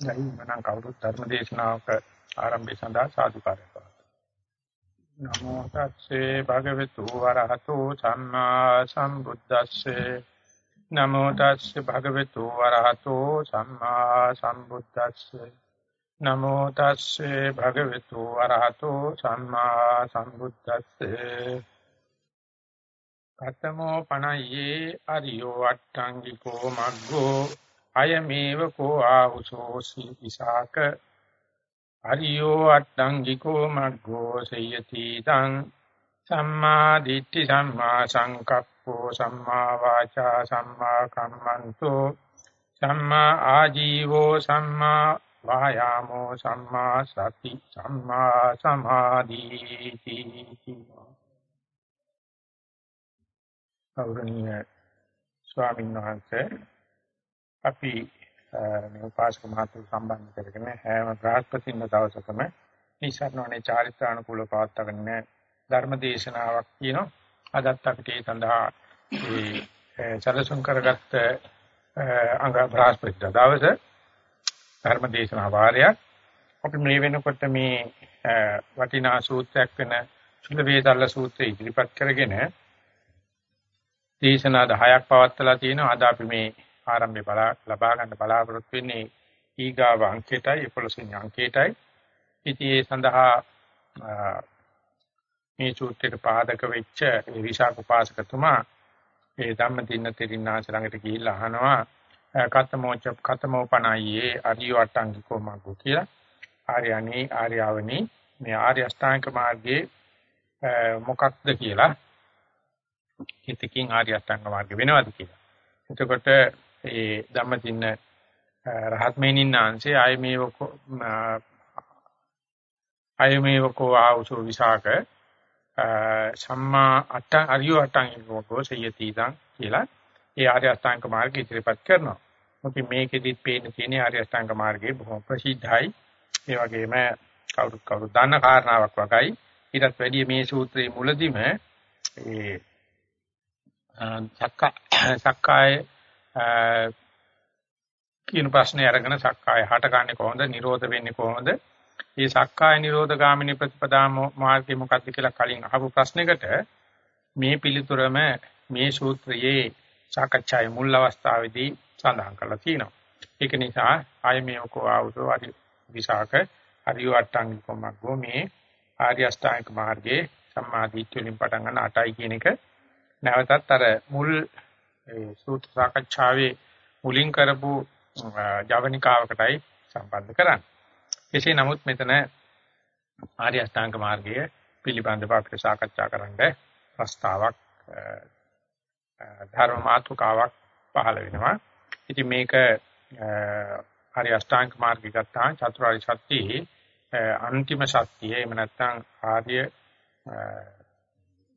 ගයි මනම් කවුරුත් ධර්ම දේශනාවක ආරම්භය සඳහා සාදුකාරය කරා. නමෝ තස්සේ භගවතු වරහතෝ සම්මා සම්බුද්දස්සේ. නමෝ තස්සේ භගවතු වරහතෝ සම්මා සම්බුද්දස්සේ. නමෝ තස්සේ භගවතු වරහතෝ සම්මා සම්බුද්දස්සේ. කතමෝ පණයේ අරියෝ අට්ඨංගිකෝ මග්ගෝ අයමේව කෝ ආහුසෝසි විසාක. හරියෝ අට්ඨංගිකෝ මග්ගෝ සයති තං. සම්මා දිට්ඨි සම්මා සංකප්පෝ සම්මා වාචා සම්මා කම්මන්තෝ. සම්මා ආජීවෝ සම්මා වායාමෝ සම්මා සති සම්මා සමාධිති. ගෞරවනීය ස්වාමීන් වහන්සේ අපි මේ උපාසක මහතුරු සම්බන්ධ කරගෙන හැම බ්‍රහස්පතින්ම දවසකම නිසරණෝනේ චාරිත්‍රානුකූල පවත්වාගෙන ධර්ම දේශනාවක් කියනවා. අදත් අපිට ඒ සඳහා ඒ සැලසුම් කරගත්ත අංග බ්‍රහස්පති දවස ධර්ම දේශනා වාරයක් අපි මේ වෙනකොට මේ වටිනා සූත්‍රයක් වෙන සුල වේදල්ල සූත්‍රය ඉදිරිපත් කරගෙන දේශනා 10ක් පවත්වලා තියෙනවා. අද අපි මේ ආරම්භය බලා ලබා ගන්න බලාපොරොත්තු වෙන්නේ ඊගාව අංකයටයි 11 වෙනි අංකයටයි. ඉතින් ඒ සඳහා මේ සූත්‍රයට පාදක වෙච්ච ඒ විශාක උපාසකතුමා ඒ ධම්මදින්න තෙරින්නාස ළඟට ගිහිල්ලා අහනවා කතමෝච කතමෝපණයේ අරිය වට්ටංගිකෝ මග්ගෝ කියලා. ආර්යණී ආර්යවනි මේ ආර්ය අෂ්ටාංග මාර්ගයේ මොකක්ද කියලා හිතකින් ආර්ය අෂ්ටාංග මාර්ගය වෙනවද කියලා. එතකොට ඒ ධම්මදින්න රහත් මේනින් ආංශේ ආයමේව ආයමේවකෝ ආවුසෝ විසාක සම්මා අට අරියෝ අටං එකකෝ සයති දං කියලා ඒ ආර්ය අෂ්ටාංග මාර්ගය ඉදිරිපත් කරනවා. මොකද මේකෙදිත් පේන තියෙන ආර්ය අෂ්ටාංග මාර්ගය බොහොම ප්‍රසිද්ධයි. ඒ වගේම කවුරුත් කවුරුත් දන්න කාරණාවක් වගයි. ඊටත් වැඩිය මේ සූත්‍රයේ මුලදිම ඒ සක්කාය කියන ප්‍රශ්නේ අරගෙන සක්කාය හටගන්නේ කොහොමද? නිරෝධ වෙන්නේ කොහොමද? මේ සක්කාය නිරෝධ ගාමිනී ප්‍රතිපදා මාර්ගය මොකක්ද කියලා කලින් අහපු ප්‍රශ්නෙකට මේ පිළිතුරම මේ සූත්‍රයේ සාකච්ඡාවේ මුල් අවස්ථාවේදී සඳහන් කරලා තියෙනවා. ඒක නිසා ආයමේකෝ ආවුතෝ අරි විසාක අරියෝ අට්ටංගිකෝ මග්ගෝ මේ ආර්ය අෂ්ටාංගික මාර්ගයේ සම්මාදිට්ඨිය වලින් පටන් ගන්න 8යි කියන එක නැවතත් අර මුල් ඒ සූත්‍ර සාකච්ඡාවේ මුලින් කරපු ජවනිකාවකටයි සම්බන්ධ කරන්නේ. කෙසේ නමුත් මෙතන ආර්ය අෂ්ටාංග මාර්ගය පිළිබඳව අපිට සාකච්ඡා කරන්න ප්‍රස්තාවක් ධර්ම මාතෘකාවක් පහළ වෙනවා. ඉතින් මේක ආර්ය අෂ්ටාංග මාර්ගය ගත්තා චතුරාර්ය සත්‍යයේ අන්තිම සත්‍යය එහෙම නැත්නම් ආර්ය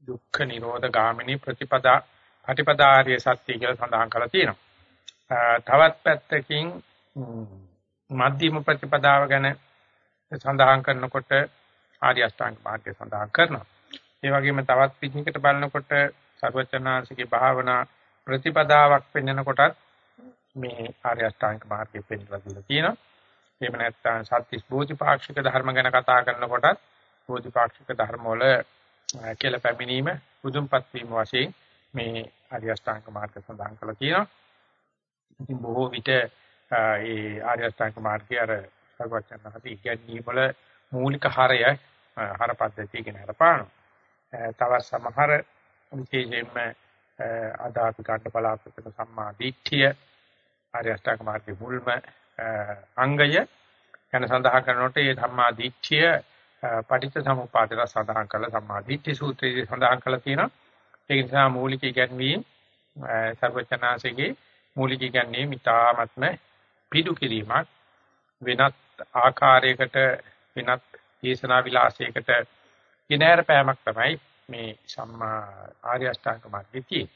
දුක්ඛ නිරෝධ ගාමිනී ප්‍රතිපදා පටිපදාාරිය සත්‍ය කියලා සඳහන් කරලා තියෙනවා. තවත් පැත්තකින් මධ්‍යම ප්‍රතිපදාව ගැන සඳහන් කරනකොට ආර්ය අෂ්ටාංග මාර්ගය සඳහන් කරනවා. ඒ වගේම තවත් පිටිනකට බලනකොට සර්වචනාංශිකේ භාවනා ප්‍රතිපදාවක් පෙන්වනකොටත් මේ ආර්ය අෂ්ටාංග මාර්ගය පෙන්වලා දීලා තියෙනවා. එහෙම නැත්නම් සත්‍තිස් බෝධිපාක්ෂික ධර්ම ගැන කතා කරනකොටත් බෝධිපාක්ෂික ධර්ම වල කියලා පැමිණීම බුදුන්පත් වීම වශයෙන් මේ ආර්ය අෂ්ටාංග මාර්ගය සඳහන් කරලා තියෙනවා. ඉතින් බොහෝ විට ඒ ආර්ය අෂ්ටාංග මාර්ගය අර සර්වචන් හති ඉගැන්වීම වල මූලික හරය හර පද්ධතිය කියන හරපාන. තව සමහර විශේෂයෙන්ම අද අපි ගන්න බලාපොරොත්තු වෙන සම්මා දිට්ඨිය ආර්ය අෂ්ටාංග මාර්ගයේ මුල්ම අංගය ගැන සඳහන් කරනකොට ඒ සම්මා දිට්ඨිය පටිච්ච සමුප්පාදයට සඳහන් කරලා සම්මා දිට්ඨි සූත්‍රයේ සඳහන් කරලා තියෙනවා. ඒ නිසා මූලික ඉගැන්වීම් සර්වචනාංශයේ මූලික ඉගැන්වීම් ඉතාමත්ම පිටු කිරීමක් වෙනත් ආකාරයකට වෙනත් දේශනා විලාසයකට ඉනහැර පෑමක් තමයි මේ සම්මා ආර්ය අෂ්ටාංග මාර්ගයේ තියෙන්නේ.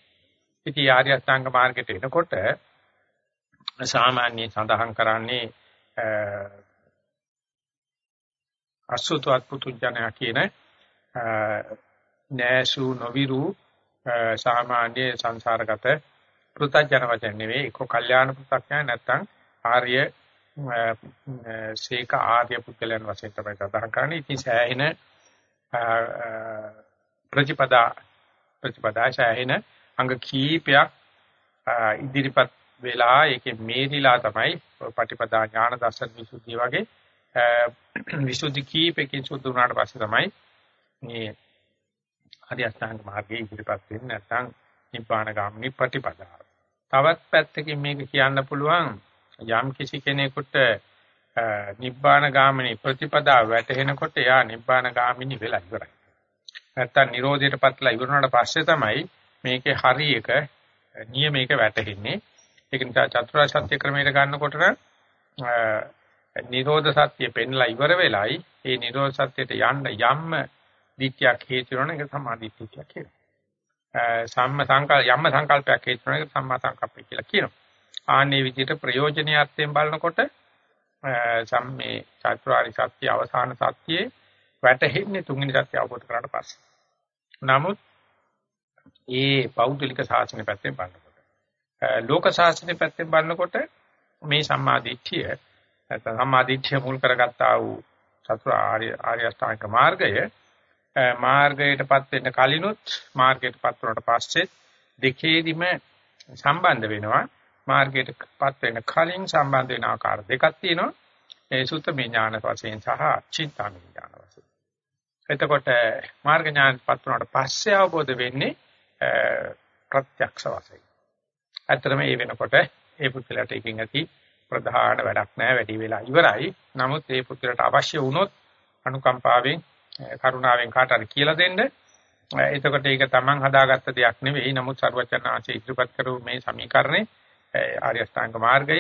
ඉතින් ආර්ය අෂ්ටාංග මාර්ගයට එනකොට සාමාන්‍ය සඳහන් කරන්නේ අසුතවත් පුතුජනයා කියන නෑසු නොවිරු සාමාන්‍ය සංසාරගත පෘථජන වචන නෙවෙයි ඒක කල්යාණ පෘථග්ඥය නැත්තම් ආර්ය ශේක ආර්ය පුද්ගලයන් වශයෙන් තමයි සඳහන් කරන්නේ. ඉතින් සෑහෙන ප්‍රතිපදා ප්‍රතිපදා සෑහෙන අංග කීපයක් ඉදිරිපත් වෙලා ඒකේ මේරිලා තමයි පටිපදා ඥාන දර්ශන විසුද්ධිය වගේ විසුද්ධි කීපකින් සුද්ධ වුණාට පස්සේ තමයි මේ හරි අෂ්ටාංග මාර්ගයේ ඉදිරිපත් වෙන්නේ නැත්නම් නිබ්බාන ගාමිනී ප්‍රතිපදාව. තවත් පැත්තකින් මේක කියන්න පුළුවන් යම් කිසි කෙනෙකුට නිබ්බාන ගාමිනී ප්‍රතිපදාව වැටහෙනකොට එයා නිබ්බාන ගාමිනී වෙලා ඉවරයි. නැත්තම් Nirodhaයටපත්ලා ඉවරනට පස්සේ තමයි මේකේ හරි එක නියමයක වැටහෙන්නේ. ඒක නිසා චතුරාර්ය සත්‍ය ක්‍රමයට ගන්නකොට නිරෝධ සත්‍ය පෙන්ලා ඉවර වෙලයි ඒ නිරෝධ සත්‍යයට යන්න යම්ම දිට්ඨියක් හේතු වෙන එක සමාධිත්‍යයක් කියනවා. සම්ම සංකල්ප යම්ම සංකල්පයක් හේතු වෙන එක සම්මා සංකප්පය කියලා කියනවා. ආන්නේ විදිහට ප්‍රයෝජනීයත්වයෙන් බලනකොට සම්මේ චතුරාර්ය සත්‍ය අවසාන සත්‍යයේ වැටහෙන්නේ තුන්වෙනි සත්‍ය අවබෝධ කරගන්න පස්සේ. නමුත් ඒ පෞද්ගලික ශාසනය පැත්තෙන් බලනකොට ලෝක ශාසනය පැත්තෙන් බලනකොට මේ සම්මාදිට්ඨිය නැත්නම් සම්මාදිට්ඨිය මුල් කරගත්තා වූ චතුරාර්ය ආර්ය අෂ්ටාංග මාර්ගය මාර්ගයටපත් වෙන්න කලිනුත් මාර්ගයටපත් වුණාට පස්සේ දෙකේදිම සම්බන්ධ වෙනවා. මාර්ගයටපත් වෙන්න කලින් සම්බන්ධ වෙන ආකාර දෙකක් තියෙනවා. ඒ සුත්තමේ ඥාන වශයෙන් සහ චින්තාමේ ඥාන වශයෙන්. එතකොට මාර්ග ඥානපත් වුණාට පස්සේ අවබෝධ වෙන්නේ ප්‍රත්‍යක්ෂ වශයෙන්. ඇත්තටම මේ වෙනකොට ඒ පුද්ගලයාට එකකින් ඇති ප්‍රධාන වැඩක් නැහැ වැඩි වෙලා ඉවරයි. නමුත් ඒ පුද්ගලයාට අවශ්‍ය වුණොත් අනුකම්පාවෙන් කරුණාවෙන් කාට හරි කියලා දෙන්න. එතකොට ඒක තමන් හදාගත්ත දෙයක් නෙවෙයි. නමුත් සර්වචනාංශය ඉදිරිපත් කරපු මේ සමීකරණේ ආර්ය අෂ්ටාංග මාර්ගය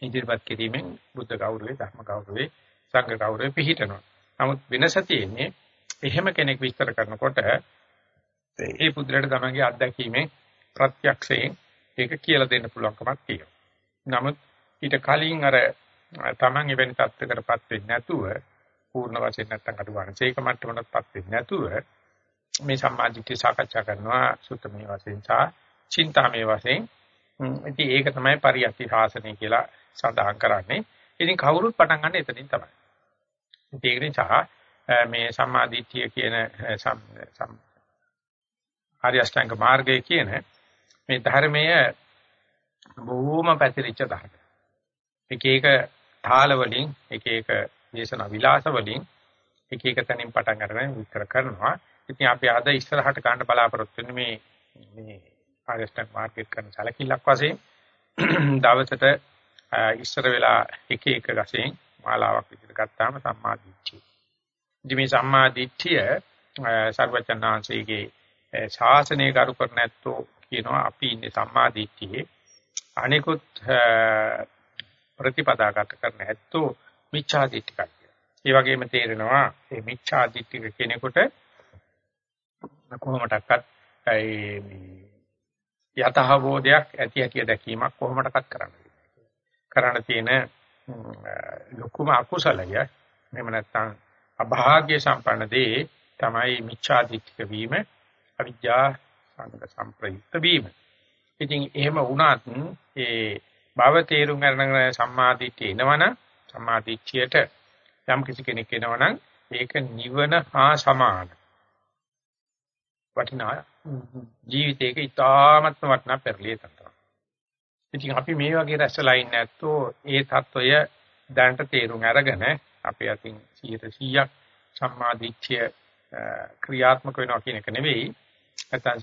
ඉදිරිපත් කිරීමෙන් බුද්ධ ගෞරවයේ ධර්ම ගෞරවයේ සංඝ ගෞරවයේ පිහිටනවා. නමුත් වෙනස තියෙන්නේ එහෙම කෙනෙක් විස්තර කරනකොට ඒ පුදුරට තමන්ගේ අත්දැකීමෙන් ප්‍රත්‍යක්ෂයෙන් ඒක කියලා දෙන්න පුළුවන්කමක් තියෙනවා. නමුත් ඊට කලින් අර තමන් එවැනි තත්ත්වයකටපත් වෙන්නේ නැතුව පූර්ණ වශයෙන් නැත්තම් අඩු ගන්න. ඒක මට්ටමකටපත් වෙන්නේ නැතුව මේ සම්මාදිට්ඨිය සාකච්ඡා කරනවා සුත්තමේ වශයෙන් සහ චින්තාමේ වශයෙන්. ඉතින් ඒක තමයි පරියක්ති ශාසනය කියලා සඳහන් කරන්නේ. ඉතින් කවුරුත් පටන් ගන්න එතනින් තමයි. ඒක නිසා මේ සම්මාදිට්ඨිය කියන සම් ආර්ය අෂ්ටාංග මාර්ගය කියන මේ ධර්මය බොහෝම පැතිරිච්ච ධර්මයක්. එක එක තාල වලින් එක එක දේශනා විලාස වලින් එක එක තැනින් පටන් අරගෙන විස්තර කරනවා. ඉතින් අපි අද ඉස්සරහට ගන්න බලාපොරොත්තු වෙන්නේ මේ මේ ආරස්ටක් මාකට් කරන සැලකිල්ලක් වශයෙන් දවසට ඉස්සර වෙලා එක එක ගසෙන් මාලාවක් විදිහට ගත්තාම සම්මා දිට්ඨිය. ඉතින් මේ සම්මා දිට්ඨිය සර්වචන්නාංශයේ ශාසනය කරු කර නැත්තෝ කියනවා අපි ඉන්නේ සම්මා දිට්ඨියේ අනිකුත් ප්‍රතිපදාගත කරන ඇත්තෝ මිච්ඡා දිට්ඨිකයි. ඒ වගේම තේරෙනවා මේ මිච්ඡා දිට්ඨික කෙනෙකුට කොහොමඩක්වත් ඒ යතහබෝධයක් ඇති ඇති දැකීමක් කොහොමඩක්වත් කරන්න කරන්න තියෙන ලොකුම අකුසලය මෙහෙම නැත්නම් අභාග්‍ය සම්පන්න දේ තමයි මිච්ඡා දිට්ඨික වීම අවිජ්ජා සංග සම්ප්‍රයුක්ත වීම. ඉතින් එහෙම වුණත් ඒ භව තේරුම් ගන්න සම්මාදිට්ඨිය එනවනම් සම්මා දිට්ඨියට යම් කිසි කෙනෙක් එනවා නම් ඒක නිවන හා සමාන. වටිනා ජීවිතයක ඉතාමත්ම වටිනා පෙරලිය තමයි. ඉතින් අපි මේ වගේ රැස්සලා ඉන්නේ නැත්තෝ ඒ தত্ত্বය දැනට තේරුම් අරගෙන අපේ අතින් 100% සම්මා දිට්ඨිය ක්‍රියාත්මක වෙනවා කියන එක නෙවෙයි නැත්නම්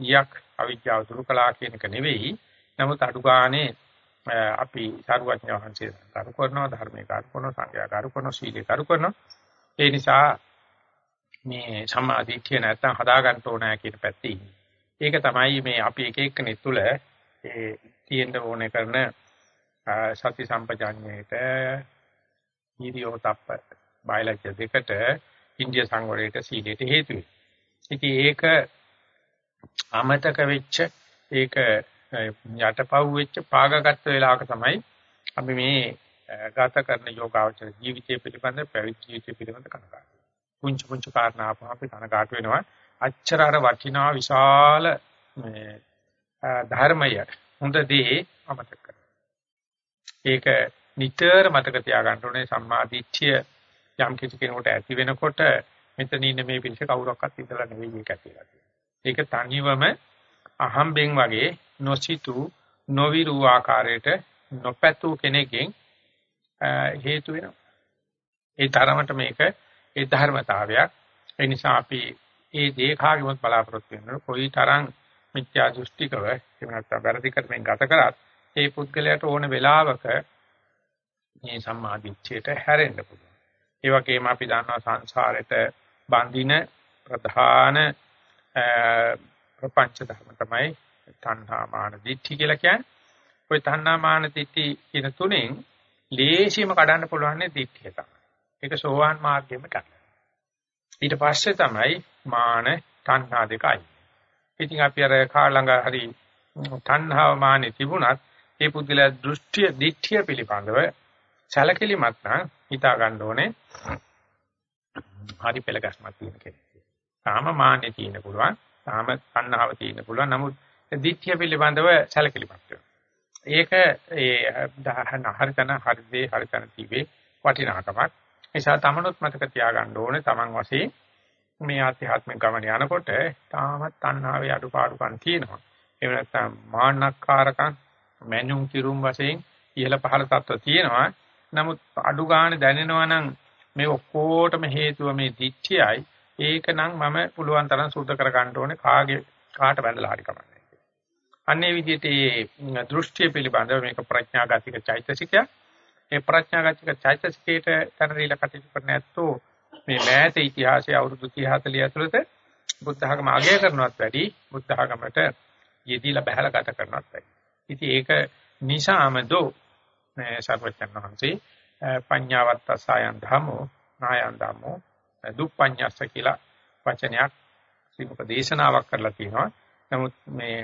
100% අවිද්‍යාව දුරු කළා කියන එක නෙවෙයි නමුත් අඩු ගානේ අපි සාරුවඥ වහන්සේ කරු කරනවා ධර්මයේ කරු කරනවා සංඝයා කරු කරනවා සීලේ කරු කරනවා ඒ නිසා මේ සම්මාදිට්ඨිය නැත්තම් හදා ගන්න ඕනෑ කියන පැත්තේ ඉන්නේ. ඒක තමයි මේ අපි එක එක්කෙනෙක් තුළ ඒ තියෙන්න ඕනේ කරන සති සම්පජාඤ්ඤයට ඊරියෝ තප්ප බයලජ්‍ය දෙකට ඉන්දිය සංවරයට සීලයට හේතු වෙයි. ඉතින් ඒක අමතක වෙච්ච ඒක යටපව් වෙච්ච පාගගත් වෙලාවක තමයි අපි මේ ගත කරන යෝගාවචර ජීවිතය පිළිබඳ පැවිදි ජීවිතය පිළිබඳ කනගාටු. පුංචි පුංචි කාරණා අප අපි කනගාටු වෙනවා. අච්චර අර වටිනා විශාල මේ ධර්මය හොඳදී අමතක කරනවා. ඒක නිතර මතක තියාගන්න ඕනේ සම්මාදිට්ඨිය යම් කිසි කෙනෙකුට ඇති වෙනකොට මෙතන ඉන්න මේ පිළිස කවුරක්වත් ඉඳලා නෙවෙයි ඒක ඇතිලා ඒක තනිවම අහම්බෙන් වගේ නොසිතු නොවිරු ආකාරයට නොපැතු කෙනෙක්ගෙන් හේතු වෙනවා. ඒ තරමට මේක ඒ ධර්මතාවයක්. ඒ නිසා අපි ඒ දේඛාගෙමත් බලාපොරොත්තු වෙනවා. කොයි තරම් මිත්‍යා දෘෂ්ටිකව එහෙම නැත්නම් වැරදි කරමින් ගත කරත් ඒ පුද්ගලයාට ඕන වෙලාවක මේ සම්මාදිච්ඡයට හැරෙන්න පුළුවන්. ඒ වගේම අපි දන්නවා සංසාරෙට බඳින ප්‍රධාන ප්‍රපංච ධර්ම තමයි තණ්හා මාන දිට්ඨි කියලා කියන්නේ. ওই තණ්හා මාන දිට්ඨි කියන තුනෙන් ලේසියම කඩන්න පුළුවන් නේ දිට්ඨිය තමයි. ඒක සෝවාන් මාර්ගෙම ගන්න. ඊට පස්සේ තමයි මාන තණ්හා දෙකයි. ඉතින් අපි අර කා ළඟ හරි තණ්හාව මානෙ තිබුණත් ඒ පුද්ගලයා දෘෂ්ටිය දිට්ඨිය පිළිබඳව සැලකිලිමත් නම් හිතා ගන්න ඕනේ හරි පෙළ ගැස්මක් තියෙන කෙනෙක්. තාම මාන්නේ තියෙන පුළුවන්, තාම තණ්හාව තියෙන පුළුවන්. නමුත් දිට්ඨිය පිළිබඳව සැලකිලිමත් වෙනවා. ඒක ඒ දහන හරිතන හරිදේ හරිතන තිබේ වටිනාකමක්. නිසා තමනුත් මතක තියාගන්න ඕනේ තමන් වශයෙන් මේ ආධ්‍යාත්මික ගමන යනකොට තාමත් තණ්හාවේ අඩුපාඩුකම් තියෙනවා. ඒ නැත්නම් මාන්නක්කාරකම් මැනුම් කිරුම් වශයෙන් ඉහළ පහළ තත්ත්ව තියෙනවා. නමුත් අඩු ගන්න දැනෙනවා නම් මේ ඔක්කොටම හේතුව මේ දිච්චයයි ඒකනම් මම පුළුවන් තරම් සුද්ධ කර ගන්න ඕනේ කාගේ කාට වැඳලා හරි කමන්නේ. අන්නේ විදිහට මේ දෘෂ්ටිය පිළිබඳව මේක ප්‍රඥාගතික චෛතසිකය. මේ ප්‍රඥාගතික චෛතසිකයට තරදීලා කටයුතු කරන ඇත්තෝ මේ මෑත ඉතිහාසයේ අවුරුදු 30 40 ඇතුළත බුද්ධ ධර්ම අගය කරනවත් වැඩි බුද්ධ ධර්මයට යෙදিলা බහැලා ගත කරනවත් වැඩි. ඉතින් ඒක නිසාම දෝ මේ සර්වඥන් වහන්සේ පඤ්ඤාවත් සායන් ධම්මෝ නායන් ධම්මෝ දුප්පඤ්ඤස්ස කියලා වචනයක් ශ්‍රීමුක දේශනාවක් කරලා තියෙනවා. නමුත් මේ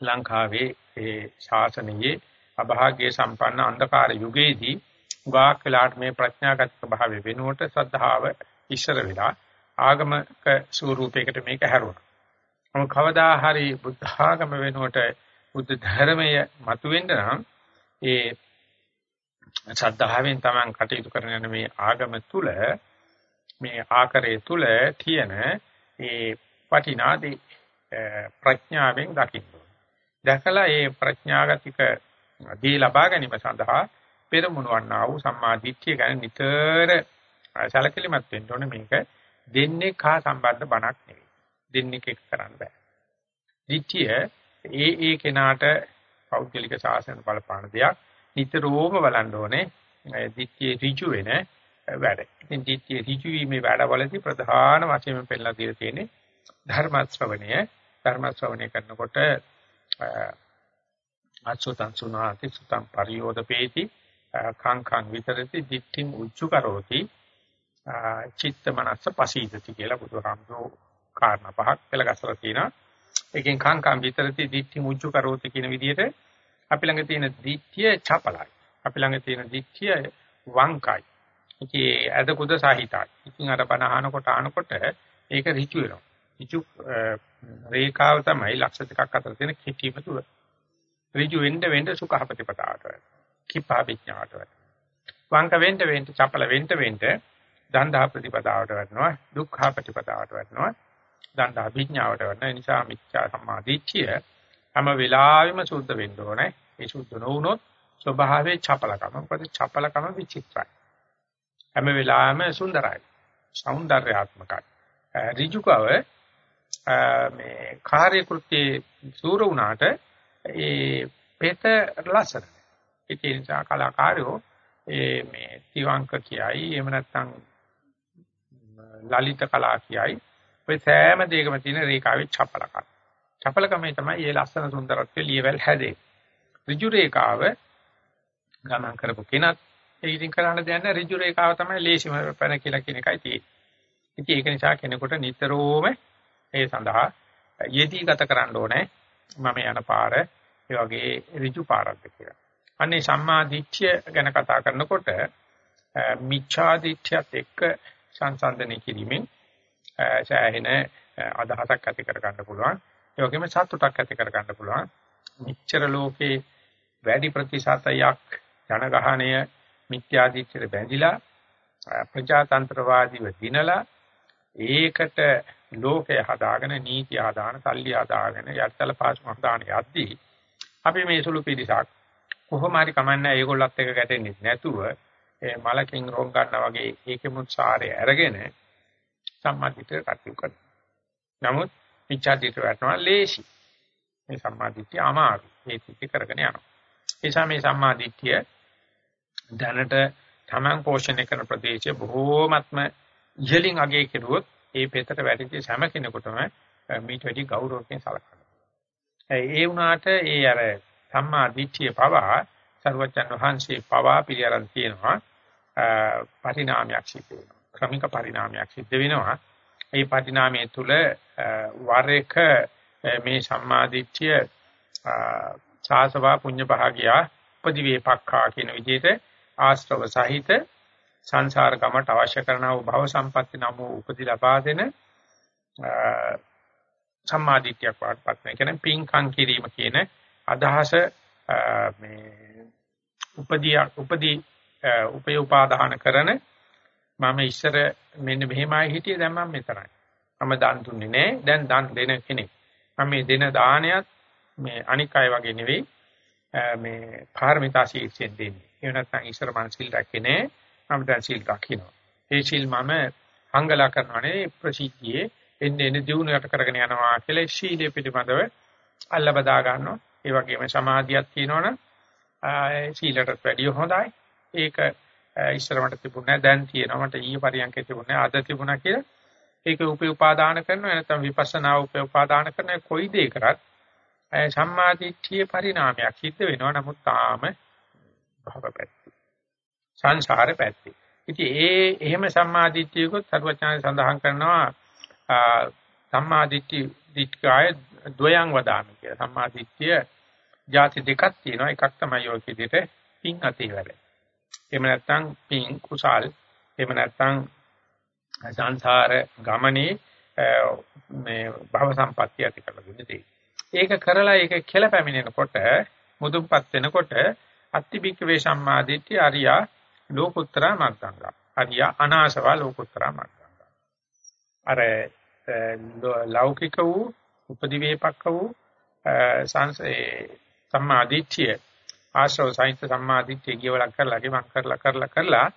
ලංකාවේ ඒ ශාසනයේ අභාග්‍ය සම්පන්න අන්ධකාර යුගයේදී උගාක් වෙලාට මේ ප්‍රඥාගත භාවය වෙනුවට සද්ධාව ඉස්සර වෙලා ආගමක ස්වරූපයකට මේක හැරුණා. මොකද කවදා හරි බුද්ධ ආගම වෙනුවට බුද්ධ ධර්මය මතුවෙන්න නම් ඒ ශ්‍රද්ධාවෙන් Taman කටයුතු කරන මේ ආගම තුල මේ ආකාරයේ තුල තියෙන ඒ වටිනාදී ප්‍රඥාවෙන් දකින්න. දැකලා ඒ ප්‍රඥාගතික දී ලබා ගැනීම සඳහා පෙරමුණවන්නා වූ සම්මා දිට්ඨිය ගැන නිතර සැලකිලිමත් වෙන්න ඕනේ මේක දෙන්නේ කා සම්බන්ධ බණක් නෙවෙයි. දෙන්නේ එක කරන්න බෑ. දිට්ඨිය ඒ ඒ කෙනාට පෞද්ගලික ශාසන බලපාන දෙයක්. නිතරම බලන්න ඕනේ දිට්ඨියේ ඍජු වෙන වැඩ. ඉතින් දිට්ඨියේ ඍජු වීමේ වැඩවලදී ප්‍රධාන වශයෙන් පෙන්නලා දීලා තියෙන්නේ ධර්ම ශ්‍රවණය. ධර්ම ශ්‍රවණය කරනකොට අසුතං සුනාති සුතං පරියෝදපේති කංකං විතරති දිට්ඨින් උච්චු කරෝති චිත්ත මනස්ස පසීදති කියලා බුදුහාමුදුරෝ කාරණා පහක් පෙළගස්සලා තියෙනවා. ඒකෙන් කංකං විතරති දිට්ඨින් උච්චු කරෝති කියන විදිහට අපි ළඟ තියෙන දිට්ඨිය චපලයි. අපි ළඟ තියෙන දිට්ඨිය වංකයි. ඉතින් අද කුද සාහිතයි. ඉතින් අර බණ අහනකොට අහනකොට ඒක ඍචු වෙනවා. ඍචු රේඛාව තමයි ලක්ෂ දෙකක් අතර තියෙන කෙටිම තුර. ඍජු වෙන්න වෙන්න සුඛපතිපතාවට වෙනවා. කිපා විඥාවට වෙනවා. වංක වෙන්න වෙන්න චපල වෙන්න වෙන්න දන්දා ප්‍රතිපදාවට වෙනවා. දුක්ඛ ප්‍රතිපදාවට වෙනවා. දන්දා විඥාවට වෙනවා. ඒ නිසා මිච්ඡා සම්මාදිට්ඨිය හැම වෙලාවෙම සුද්ධ වෙන්න ඕනේ. ඒ සුද්ධ නොවුනොත් ස්වභාවයේ චපලකම. මොකද චපලකම විචිත්‍රයි. හැම වෙලාවෙම සුන්දරයි. సౌందర్యාත්මකයි. ඍජුකව මේ කාර්ය කෘත්‍යයේ සූර වුණාට ඒ පෙත ලස්සන. ඒ නිසා කලාකාරයෝ ඒ මේ තිවංක කියයි එහෙම නැත්නම් ලලිත කලා කියයි ඔය සෑම දෙයකම තියෙන රේඛාවේ චපලකම. චපලකමේ තමයි මේ ලස්සන සුන්දරත්වය ලියවල් හැදේ. ඍජු රේඛාව ගමන් කරපු කෙනත් ඒ ඉතින් කරන්න දෙයක් නැහැ ඍජු රේඛාව තමයි ලේසිම පැන කියලා කියන එකයි තියෙන්නේ. ඉතින් ඒක නිසා කෙනෙකුට නිතරම ඒ සඳහා යෙදී ගත කරන්න ඕනේ. මම යන පාර ඒ වගේ ඍජු පාරක්ද කියලා. අනේ සම්මා දිට්ඨිය ගැන කතා කරනකොට මිච්ඡා දිට්ඨියත් එක්ක සංසන්දනය කිරීමෙන් සෑහෙන අදහසක් ඇති කර ගන්න පුළුවන්. ඒ වගේම සතුටක් ඇති කර ගන්න පුළුවන්. මිච්ඡර ලෝකේ වැඩි ප්‍රතිශතයක් ජනගහණය මිත්‍යාදිච්චට බැඳිලා ප්‍රජාතන්ත්‍රවාදීව දිනලා ඒකට ලෝකය හදාගෙන නීති හදාන, සල්ලි හදාගෙන, යත්තල පාසුම හදාන යද්දී අපි මේ සුළු පිරිසක් කොහොම හරි කමන්නේ ඒගොල්ලත් එක්ක ගැටෙන්නේ නැතුව ඒ මලකින් රොන් ගන්නා වගේ ඒකෙමුත් සාරය අරගෙන සම්මාදිතේ කටයුතු කරනවා. නමුත් මිච්ඡාදිතේ වටනවා ලේසි. මේ සම්මාදිට්ඨිය අමාරු. මේ පිටි කරගෙන යනවා. ඒ නිසා මේ සම්මාදිට්ඨිය දැනට තමන් පෝෂණය කරන ප්‍රදේශය බොහෝමත්ම ඉහළින් අගය කෙරුවොත් ඒ පෙතට වැටිච්ච සෑම කෙනෙකුටම මීට වැඩි ගෞරවයෙන් සලකනවා. ඒ වුණාට ඒ අර සම්මා දිට්ඨිය පවා සර්වචන් වහන්සේ පවා පිළිඅරන් තියෙනවා පරිණාමයක් සිද්ධ වෙනවා. ක්‍රමික පරිණාමයක් සිද්ධ වෙනවා. මේ පරිණාමයේ තුල වර එක මේ සම්මාදිට්ඨිය සාසවා පුඤ්ඤ භාගියා උපදිවේපක්ඛා කියන විදිහට ආශ්‍රව සහිත සංසාර ගමට අවශ්‍ය කරන වූ භව සම්පatti නම් වූ උපදි ලබා දෙන සම්මාදිට්ඨියක් වාටපත් වෙන කියන්නේ පින්කම් කිරීම කියන අදහස මේ උපදී උපදී උපේ උපාදාන කරන මම ඉස්සර මෙන්න මෙහෙමයි හිටියේ දැන් මම මෙතනයි. මම දන් දුන්නේ නෑ. දැන් දන් දෙන කෙනෙක්. මම මේ දෙන දානයත් මේ අනික් අය වගේ නෙවෙයි. මේ පාරමිතා ශීර්ෂයෙන් දෙන්නේ. එහෙම නැත්නම් ඉස්සර මං සිල් රැකේ නෑ. මම දැන් සිල් රකින්නවා. ඒ සිල් මම හංගලා කරනවානේ ප්‍රසිද්ධියේ එන්නේ එන්නේ දිනුනකට කරගෙන යනවා කියලා ශීලයේ පිළිබඳව අල්ල බදා ගන්නවා. ඒ වගේම සමාධියක් තියෙනවනම් සීලටත් වැඩිය හොඳයි. ඒක ඉස්සර මට තිබුණේ දැන් තියෙනවා. මට ඊයේ පරියන්කේ තිබුණේ අද තිබුණා කියලා. ඒක උපේ උපාදාන කරනවා නැත්නම් විපස්සනා උපේ උපාදාන කරන කොයි දේ කරත් සම්මාදිට්ඨියේ පරිණාමයක් සිද්ධ වෙනවා. නමුත් තාම භව පැත්ත. සංසාර පැත්ත. ඉතින් ඒ එහෙම සම්මාදිට්ඨියකොත් සර්වඥාන සඳහන් කරනවා සම්මාදිට්ඨි දිට්ඨාය ද්වයං වදාමි කියලා. සම්මාදිට්ඨිය ಜಾති දෙකක් තියෙනවා. එකක් තමයි ඔය විදිහට පින් අතේ වැඩ. එහෙම නැත්නම් පින් කුසල් එහෙම නැත්නම් සංසාර ගමනේ මේ භව සම්පත්‍ය ඇති කරලා දෙන්නේ. ඒක කරලා ඒක කෙල පැමිණෙනකොට මුදුන්පත් වෙනකොට අත්තිබික්ක වේ සම්මාදිට්ඨිය අරියා ලෝකුත්තර මග්ගංගා. අරියා අනාසවා ලෝකුත්තර මග්ගංගා. අර ලෞකික වූ උපදිවේපක්ක වූ සංසේ සම්මාදිට්ඨිය ආශ්‍රව සහිත සම්මාදිට්ඨිය කියවලක් කරලා ගෙවක් කරලා කරලා කරලා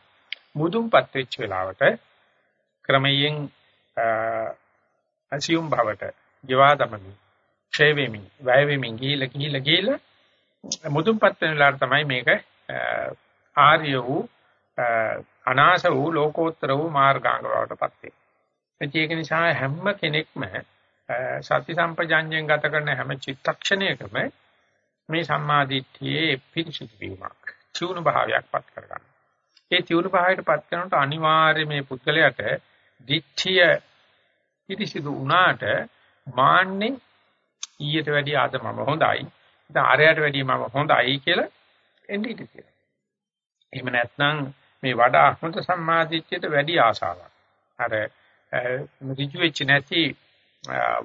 මුදුන්පත් වෙච්ච වෙලාවට ක්‍රමයෙන් අසියුම් භවට ජීවා දමමින් ක්ෂය වෙමින් වැය වෙමින් ගිහිල්ලා ගිහිල්ලා ගිහිල්ලා මුදුන්පත් වෙන වෙලාවට තමයි මේක ආර්ය වූ අනාස වූ ලෝකෝත්තර වූ මාර්ගාංග බවටපත් වෙන්නේ. ඒක නිසා හැම කෙනෙක්ම සති සම්පජාඤ්ඤයෙන් ගත කරන හැම චිත්තක්ෂණයකම මේ සම්මාදිට්ඨියේ පිරිසිදු වීමක් චුණු භාවයක්පත් කරගන්න. ඒ චුණු භාවයටපත් කරනකොට අනිවාර්ය මේ පුද්ගලයාට දිට්ඨිය පිරිසිදු වුණාට මාන්නේ ඊට වැඩිය ආද මම හොඳයි. දැන් අරයට වැඩිය මම හොඳයි කියලා එන්නේ ඉති කියලා. එහෙම නැත්නම් මේ වඩා හොඳ සම්මාදිට්ඨියට වැඩි ආශාවක්. අර ඍජු වෙච්ච නැති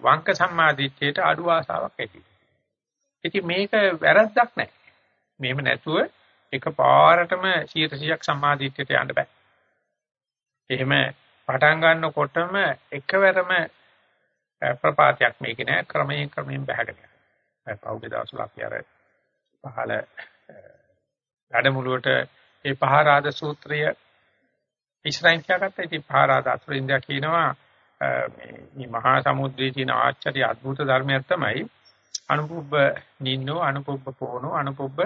වංක සම්මාදිට්ඨියට අඩු ආශාවක් ඇති. ඉතින් මේක වැරද්දක් නැහැ. මෙහෙම නැතුව එකපාරටම 100%ක් සම්මාදිට්ඨියට යන්න බෑ. එහෙම පටන් ගන්නකොටම එකවරම ප්‍රපාතයක් මේකේ නෑ. ක්‍රමයෙන් ක්‍රමයෙන් බහගෙන යනවා. පෞද්ගල දවසල අපි අර පහල වැඩමුළුවට ඒ පහරාද සූත්‍රය ඉස්රායිල් කියකට ඉතින් පහරාද අතුරින්ද කියනවා මේ මහා සමුද්‍රයේ තියෙන ආශ්චර්ය අద్భుත ධර්මයක් තමයි අනුපුබ්බ නින්නෝ අනුපුබ්බ පොනෝ අනුපුබ්බ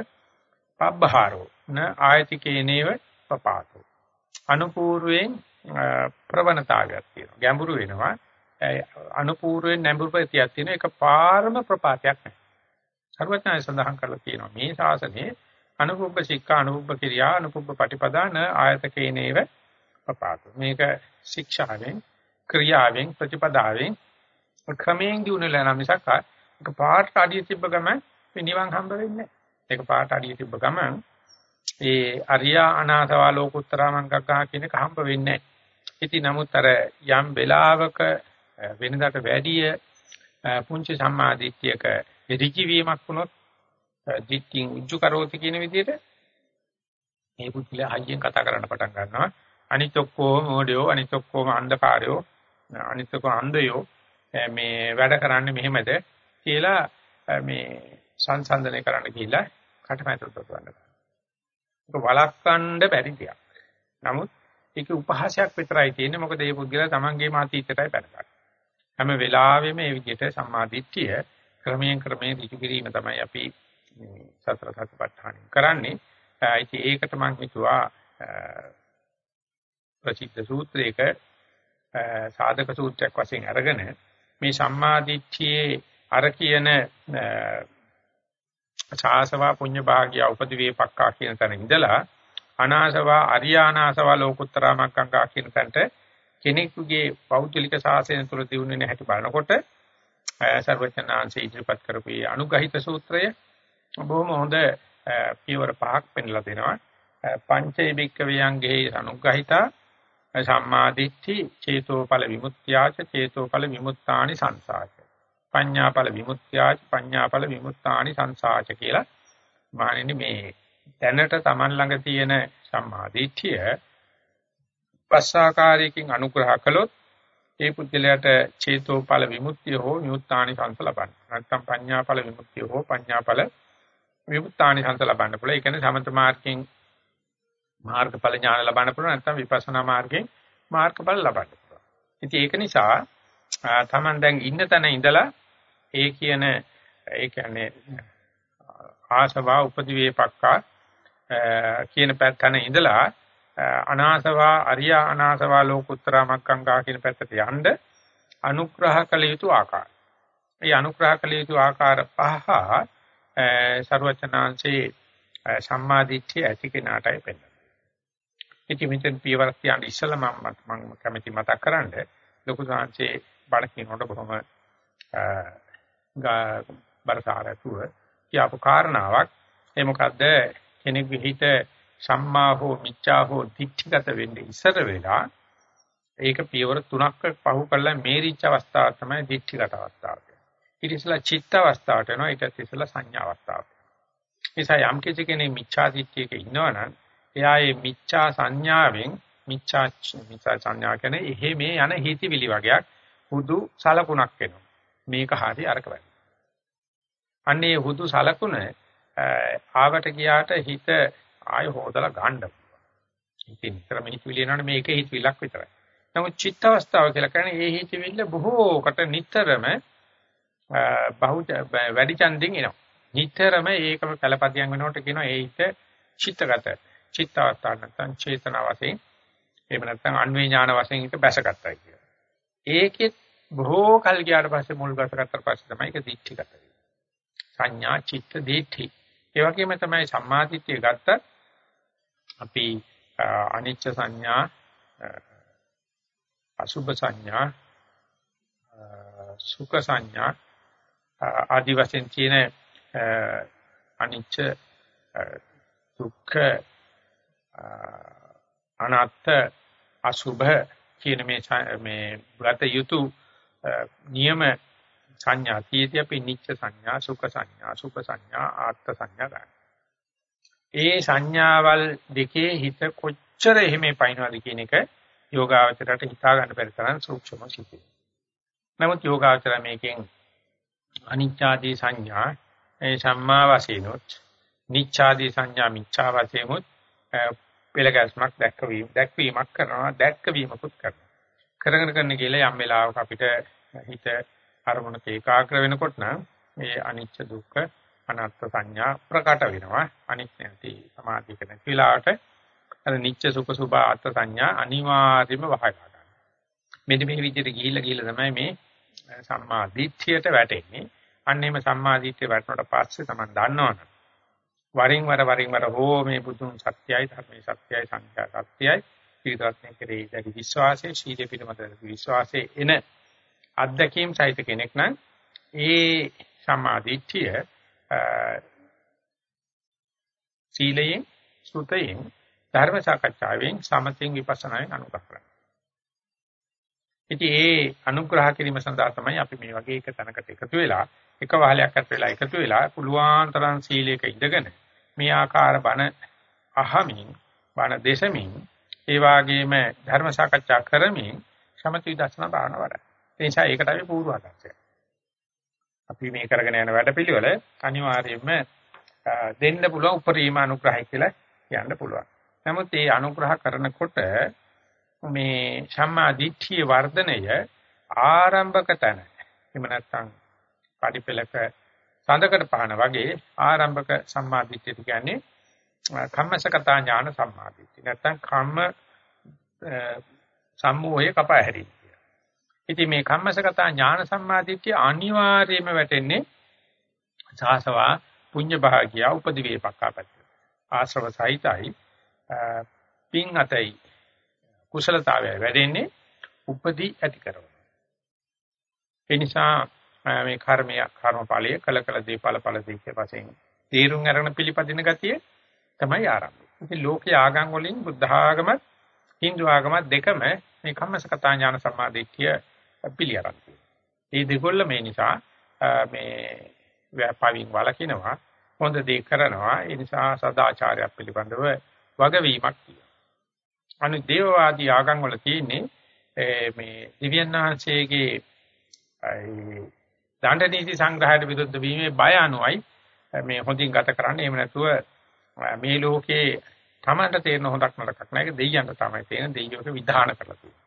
පබ්බහාරෝ. න ආයතිකේනේව පපාතෝ. අනුපූර්වයෙන් ප්‍රවණතාවයක් තියෙනවා. ගැඹුරු වෙනවා. අනුපූර්වයෙන් නැඹුරු ප්‍රතියක් තියෙන එක පාරම ප්‍රපාතයක් නැහැ සර්වඥය සඳහන් කරලා තියෙනවා මේ ශාසනයේ අනුපුබ්බ ශික්ෂා අනුපුබ්බ කිරියා අනුපුබ්බ පටිපදාන ආයතකේනේව පපාතෝ මේක ශික්ෂාවෙන් ක්‍රියාවෙන් ප්‍රතිපදාවෙන් ක්‍රමයෙන් දිනුනලා නම් මිසක් ඒක පාට අඩිය තිබ්බ ගමන් මේ නිවන් හම්බ වෙන්නේ නැහැ. ඒක පාට අඩිය තිබ්බ ගමන් ඒ අරියා අනාථවා ලෝකුත්තරා මංගක්කහ කියන එක හම්බ වෙන්නේ නැහැ. ඉතින් නමුත් අර යම් වෙලාවක වෙනදාට වැඩිය පුංචි සම්මාදිට්ඨියක ඍජු වීමක් වුණොත් දිට්ඨින් උජ්ජු කරෝති කියන විදිහට මේ පුදුල හයියෙන් කතා කරන්න පටන් ගන්නවා. අනිත් ඔක්කොම මොඩියෝ අනිත් ඔක්කොම අන්ධකාරයෝ අනිත් ඔක්කොම අන්ධයෝ මේ වැඩ කරන්නේ මෙහෙමද කියලා මේ සංසන්දනය කරන්න ගිහිල්ලා කටමැතුත් ගන්න. ඒක වළක්වන්න බැරි දෙයක්. නමුත් ඒක උපහාසයක් විතරයි තියෙන්නේ මොකද මේ පුද්ගලයා තමන්ගේ මාතීතයටයි බැලගන්නේ. හැම වෙලාවෙම මේ විදිහට සම්මාදිට්ඨිය ක්‍රමයෙන් ක්‍රමයෙන් දිගු කිරීම තමයි අපි සතර සතිපට්ඨාන කරන්නේ. ඉතින් ඒකට මම හිතුවා ප්‍රසිද්ධ සූත්‍රයක සාධක සූත්‍රයක් වශයෙන් අරගෙන මේ සම්මාදිට්ඨියේ අර කියන සාසවා පුඤ්ඤ භාග්‍ය උපදි වේපක්කා කියන තැන ඉඳලා අනාසවා අරියානාසවා ලෝකුත්තරා මග්ගංගා කියන තැනට කෙනෙකුගේ පෞද්ගලික ශාසනය තුළ දිනුනේ නැහැටි බලනකොට සර්වචනාංශ ඉදිරිපත් කරපු අනුගහිත සූත්‍රය බොහොම හොඳ පියවර පහක් පෙන්ලා දෙනවා. පංචේ බික්කවියන්ගේ අනුගහිතා සම්මාදිට්ඨි චේතෝඵල විමුක්ත්‍යාච චේතෝඵල විමුක්තානි සංසාච. පඤ්ඤාඵල විමුක්ත්‍යාච පඤ්ඤාඵල විමුක්තානි සංසාච කියලා. මහණෙනි මේ දැනට Taman ළඟ තියෙන සම්මාදිට්ඨිය පස්සාකාරයකින් අනුග්‍රහ කළොත් ඒ පුද්ගලයාට චේතෝඵල විමුක්තිය හෝ විමුක්තානි සංස ලබන්න. නැත්නම් පඤ්ඤාඵල විමුක්තිය හෝ පඤ්ඤාඵල විමුක්තානි සංස ලබන්න පුළුවන්. ඒ කියන්නේ සමත මාර්ගයෙන් මාර්ගඵල ඥාන ලබන්න පුළුවන් නැත්නම් විපස්සනා මාර්ගයෙන් මාර්ගඵල ලබන්න පුළුවන්. ඉතින් ඒක නිසා තමන් දැන් ඉන්න තැන ඉඳලා ඒ කියන ඒ කියන්නේ ආසවා උපදිවේපක්කා කියන පැත්තන ඉඳලා අනාසවා අරියා අනාසවා ලෝකුත්තරා මක්කංගා කියන පැත්තට යන්න අනුග්‍රහ කළ යුතු ආකාරය. මේ අනුග්‍රහ කළ යුතු ආකාර පහ ਸਰවචනාංශේ සම්මාදිට්ඨිය ඇති කෙනාටයි පෙන්නන්නේ. ඉතින් මෙතෙන් පියවරක් තියන්න ඉස්සෙල්ලා මම මම කැමැති මතක් කරන්න ලොකු සංසේ බණ කියනකොට බොහොම බරසාරතුව කියපු කාරණාවක් ඒ මොකද්ද කෙනෙක් විහිිත සම්මා හෝ මිච්ඡා හෝ දික්ඨිගත වෙන්නේ ඉස්සර වෙලා ඒක පියවර තුනක් පහු කරලා මේරිච්ච අවස්ථාව තමයි දික්ඨිගත අවස්ථාව. ඊට ඉස්සෙල්ලා චිත්ත අවස්ථාවට එනවා ඊට ඉස්සෙල්ලා සංඥා අවස්ථාවට. නිසා යම් කෙනෙක් මිච්ඡා දිට්ඨියක ඉන්නවනම් එයා මේ මිච්ඡා සංඥාවෙන් මිච්ඡා මිච්ඡා සංඥා කියන්නේ එහෙ මේ යන හිතිවිලි වගේක් හුදු සලකුණක් වෙනවා. මේක හරි අරක වැඩි. අන්නේ හුදු සලකුණ ආවට ගියාට හිත ආය හොදලා ගන්න පුළුවන්. ඉතින් නිතරම හිතවිලි එනවනේ මේක හිතවිලක් විතරයි. නමුත් චිත්ත අවස්ථාව කියලා කියන්නේ ඒ හිතවිල්ල බොහෝකට නිතරම බහු වැඩි ඡන්දින් එනවා. නිතරම ඒකම කලපතියන් වෙනකොට කියනවා ඒ හිත චිත්තගත. චිත්ත අවස්ථාව නැත්නම් චේතනා වශයෙන් එහෙම නැත්නම් අන්වේ ඥාන වශයෙන් එක බැසගත්තා කියලා. ඒකෙත් බොහෝ කල් ගියාට පස්සේ මුල් බැසගත්තට පස්සේ තමයි ඒක දික්ඨිගත වෙන්නේ. සංඥා චිත්ත දිට්ඨි. ඒ වගේම තමයි සම්මාදිට්ඨිය ගත්තත් අපි අනිච්ච සංඥා අසුභ සංඥා සුඛ සංඥා ආදි වශයෙන් තියෙන අනිච්ච දුක්ඛ අනාත්ත අසුභ කියන මේ මේ ගත යුතු නියම සංඥා තියෙති අපි නිච්ච සංඥා සුඛ සංඥා සුඛ සංඥා ආත්ත සංඥා ගන්න. ඒ සංඥාවල් දෙකේ හිත කොච්චර එහෙම පයින්වද කියන එක යෝගාවචරයට හිතා ගන්න බැරි තරම් සූක්ෂම සිටි. නමුත් යෝගාවචර මේකෙන් අනිච්ඡාදී සංඥා ඒ සම්මා වශයෙන්ොත් නිච්ඡාදී සංඥා මිච්ඡා වශයෙන්ොත් පෙළගැස්මක් දැක්වීම දැක්වීමක් කරනවා දැක්වීමකුත් කරනවා. කරගෙන කරන කියලා යම් වෙලාවක අපිට හිත අරමුණට ඒකාග්‍ර වෙනකොට නම් මේ අනිච්ච දුක්ඛ අනාත්ම සංඥා ප්‍රකට වෙනවා. අනිත් නැති සමාධියක නැති වෙලාවට අර නිච්ච සුඛ සුභ ආත්ම සංඥා අනිවාර්යයෙන්ම වහලා ගන්නවා. මෙන්න මේ විදිහට ගිහිල්ලා ගිහිල්ලා තමයි මේ සම්මා දිට්ඨියට වැටෙන්නේ. අන්න එම සම්මා දිට්ඨිය වැටුණාට පස්සේ තමයි දන්නවනේ. වරින් වර වරින් වර හෝ මේ බුදුන් සත්‍යයි ධර්මයේ සත්‍යයි සංඛ්‍යා සත්‍යයි ඊටත්නේ කෙරෙහි දැඩි විශ්වාසයේ ශීල පිළිමත විශ්වාසයේ එන අත්දැකීම් සහිත කෙනෙක් නම් ඒ සමාධිත්‍ය සීලයෙන් සුතයෙන් ධර්ම සාකච්ඡාවෙන් සමතෙන් විපස්සනායෙන් අනුග්‍රහ කරනවා. ඉතින් ඒ අනුග්‍රහ කිරීම සඳහා තමයි අපි මේ වගේ එක තැනකට එකතු වෙලා එක වහලයක් අත් වෙලා එකතු වෙලා පුළුවන් තරම් සීලයක ඉඳගෙන මේ ආකාර බණ අහමින් බණ දේශමින් ඒ වගේම ධර්ම සාකච්ඡා කරමින් සමථ විදර්ශනා භාවනා වඩා. ඒ නිසා ඒකට අපි පූර්වාදර්ශය. අපි මේ කරගෙන යන වැඩපිළිවෙල අනිවාර්යයෙන්ම දෙන්න පුළුවන් උපරිම අනුග්‍රහය කියලා කියන්න පුළුවන්. නමුත් මේ අනුග්‍රහ කරනකොට මේ සම්මා දිට්ඨිය වර්ධනය ආරම්භක තැන. එහෙම නැත්නම් පරිපලක සඳකට පහන වගේ ආරම්භක සම්මාදිට්ඨිය කියන්නේ කම්මසකතා ඥාන සම්මාදිට්ඨිය. නැත්නම් කම්ම සම්මෝහය කපා හැරීම. ඉතින් මේ කම්මසගතා ඥාන සම්මාදිට්ඨිය අනිවාර්යයෙන්ම වැටෙන්නේ සාසවා පුඤ්ඤ භාගිය උපදිවේ පක්කාපත්‍ය. ආශ්‍රව සහිතයි පින් අතයි කුසලතාවය වැඩෙන්නේ උපදී ඇති කරන. ඒ නිසා මේ කර්මය කර්මඵලයේ කල කල දීපල ඵල දීකේ වශයෙන් තීරුම් අරගෙන පිළිපදින ගතිය තමයි ආරම්භය. ඉතින් ලෝකයේ ආගම් වලින් බුද්ධ ආගම Hindu ආගම දෙකම මේ කම්මසකතා ඥාන සම්මාදිට්ඨිය පිළිඅරන් ඒ දෙකොල්ල මේ නිසා මේ ව්‍යාපාරින් වලකිනවා හොඳ දේ කරනවා ඒ නිසා සදාචාරයක් පිළිබඳව වගවීමක් තියෙනවා. අනිත් දේවවාදී ආගම් වල තියෙන්නේ මේ දිව්‍යඥාන්සේගේ දණ්ඩ නීති සංග්‍රහයට විරුද්ධ වීමේ බය අනුවයි මේ හොඳින් ගත කරන්නේ. එහෙම නැතුව මේ ලෝකේ තමන්ට තේරෙන හොඳක් නරකක් නැහැ. ඒක දෙයියන්ට තමයි තේරෙන දෙයියෝක විධාන කරලා තියෙනවා.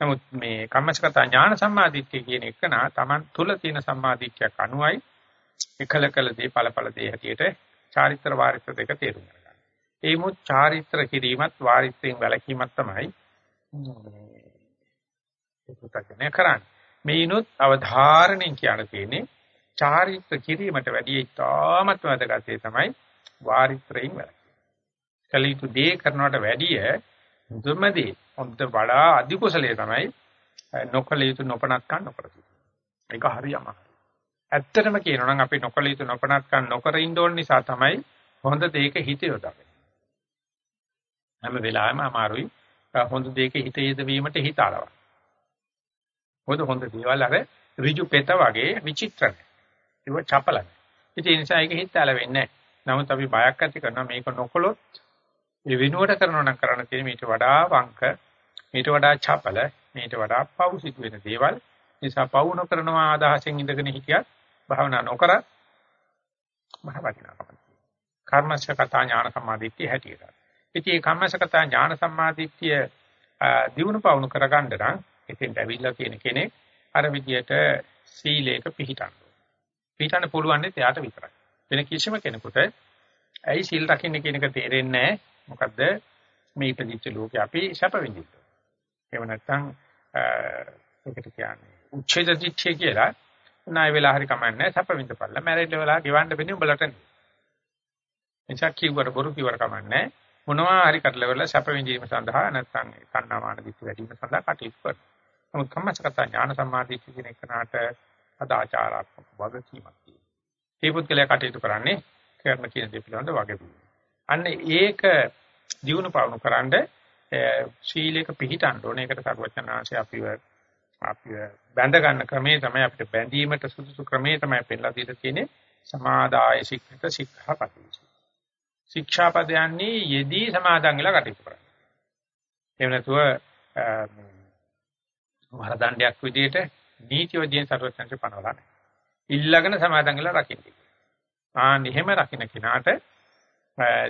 නමුත් මේ කම්මසගත ඥාන සම්මාදිට්ඨිය කියන එක නා තමන් තුල තියෙන සම්මාදිට්ඨියක් අනුවයි එකලකල දේ ඵලඵල දේ හැටියට චාරිත්‍ර වාරිත්‍ර දෙක තේරුම් ගන්න. ඒ මුත් චාරිත්‍ර කිරීමත් වාරිත්‍රයෙන් වැළකීමත් තමයි මේ පුතකනේ කරන්නේ. මේනොත් අවධාරණයෙන් කියන තියෙන්නේ චාරිත්‍ර කිරීමට වැඩිය ඉතාමත් වැදගත් තමයි වාරිත්‍රයෙන් වැළකීම. කලිතු දේ කරනවට වැඩිය මුදුමදී හොඳ වඩා අධි කුසලයේ තමයි නොකල යුතු නොපනත්කම් නොකර සිටින. ඒක හරියම. ඇත්තටම කියනවා නම් අපි නොකල යුතු නොපනත්කම් නොකර ඉන්න ඕන නිසා තමයි හොඳ දෙයක හිත යොදන්නේ. හැම වෙලාවෙම අමාරුයි හොඳ දෙයක හිත යෙදවීමට හිත අලවන්න. මොකද හොඳ දේවල් අර ඍජු පෙත වගේ විචිත්‍රයි. ඒක චපලයි. ඉතින් ඒ නිසා ඒක හිත ඇලවෙන්නේ නැහැ. නමුත් අපි බයක් ඇති කරනවා මේක නොකළොත් ඒ වෙනුවට කරනවා නම් කරන්න තියෙන මීට වඩා වංක මීට වඩා චපල මීට වඩා පව් සිදු වෙන දේවල් නිසා පව් නොකරනවා අදහසෙන් ඉඳගෙන හිටියත් භාවනා නොකර මහ වටිනාකමක් කර්මශකතා ඥාන සම්මාදිට්ඨිය හැටියට. ඉතින් මේ කර්මශකතා ඥාන සම්මාදිට්ඨිය දිනු පවුණු කරගන්න නම් එතෙන්ට ඇවිල්ලා තියෙන කෙනෙක් අර විදියට සීලයක පිළිටන්න. පිළිටන්න පුළුවන් නේ එයාට විතරයි. වෙන කිසිම කෙනෙකුට ඇයි සීල් රකින්න කියන එක තේරෙන්නේ නැහැ. මොකද්ද මේ ඉපදිච්ච ලෝකේ අපි සැප විඳින්න. එහෙම නැත්නම් ඒකට කියන්නේ උච්ඡේද දිච්ඡේ කියලා උනාය වෙලා හරි කමන්නේ සැප විඳපල්ලා මැරෙන්න වෙලා ගෙවන්න බෙන්නේ උඹලට. එනිසා කිව්වට බොරු කිව්වට කමන්නේ මොනවා හරි කරලවල සැප විඳීම සඳහා නැත්නම් කන්නාමාන දිච්ච වැඩිම සඳහා කටයුතු කරනවා. නමුත් කම්මසගත ඥාන සම්මාදිට කියන එකනට අදාචාරාත්මක වගකීමක් තියෙනවා. මේ පුද්ගලයා කටයුතු කරන්නේ කරන කියන දේ පිළිබඳ වගකීම. අන්න ඒක දිනු පවණු කරන්ඩ ශීලයක පිහිටන්න ඕනේ. ඒකට සර්වචනාංශය අපිව අපිව බැඳ ගන්න ක්‍රමේ තමයි අපිට බැඳීමට සුදුසු ක්‍රමේ තමයි පෙන්නලා දීලා තියෙන්නේ. සමාදාය ශික්ෂිත ශික්ෂාපදේශි. ශික්ෂාපදයන්හි යෙදී සමාදන් වෙලා කටයුතු කරන්න. එහෙම නැතුව වරදණ්ඩයක් විදිහට නීති වදින සර්වචන්ට පනවලා නැහැ. ඉල්ලගෙන සමාදන් වෙලා රකින්න. ආ නිහෙම රකින්න කෙනාට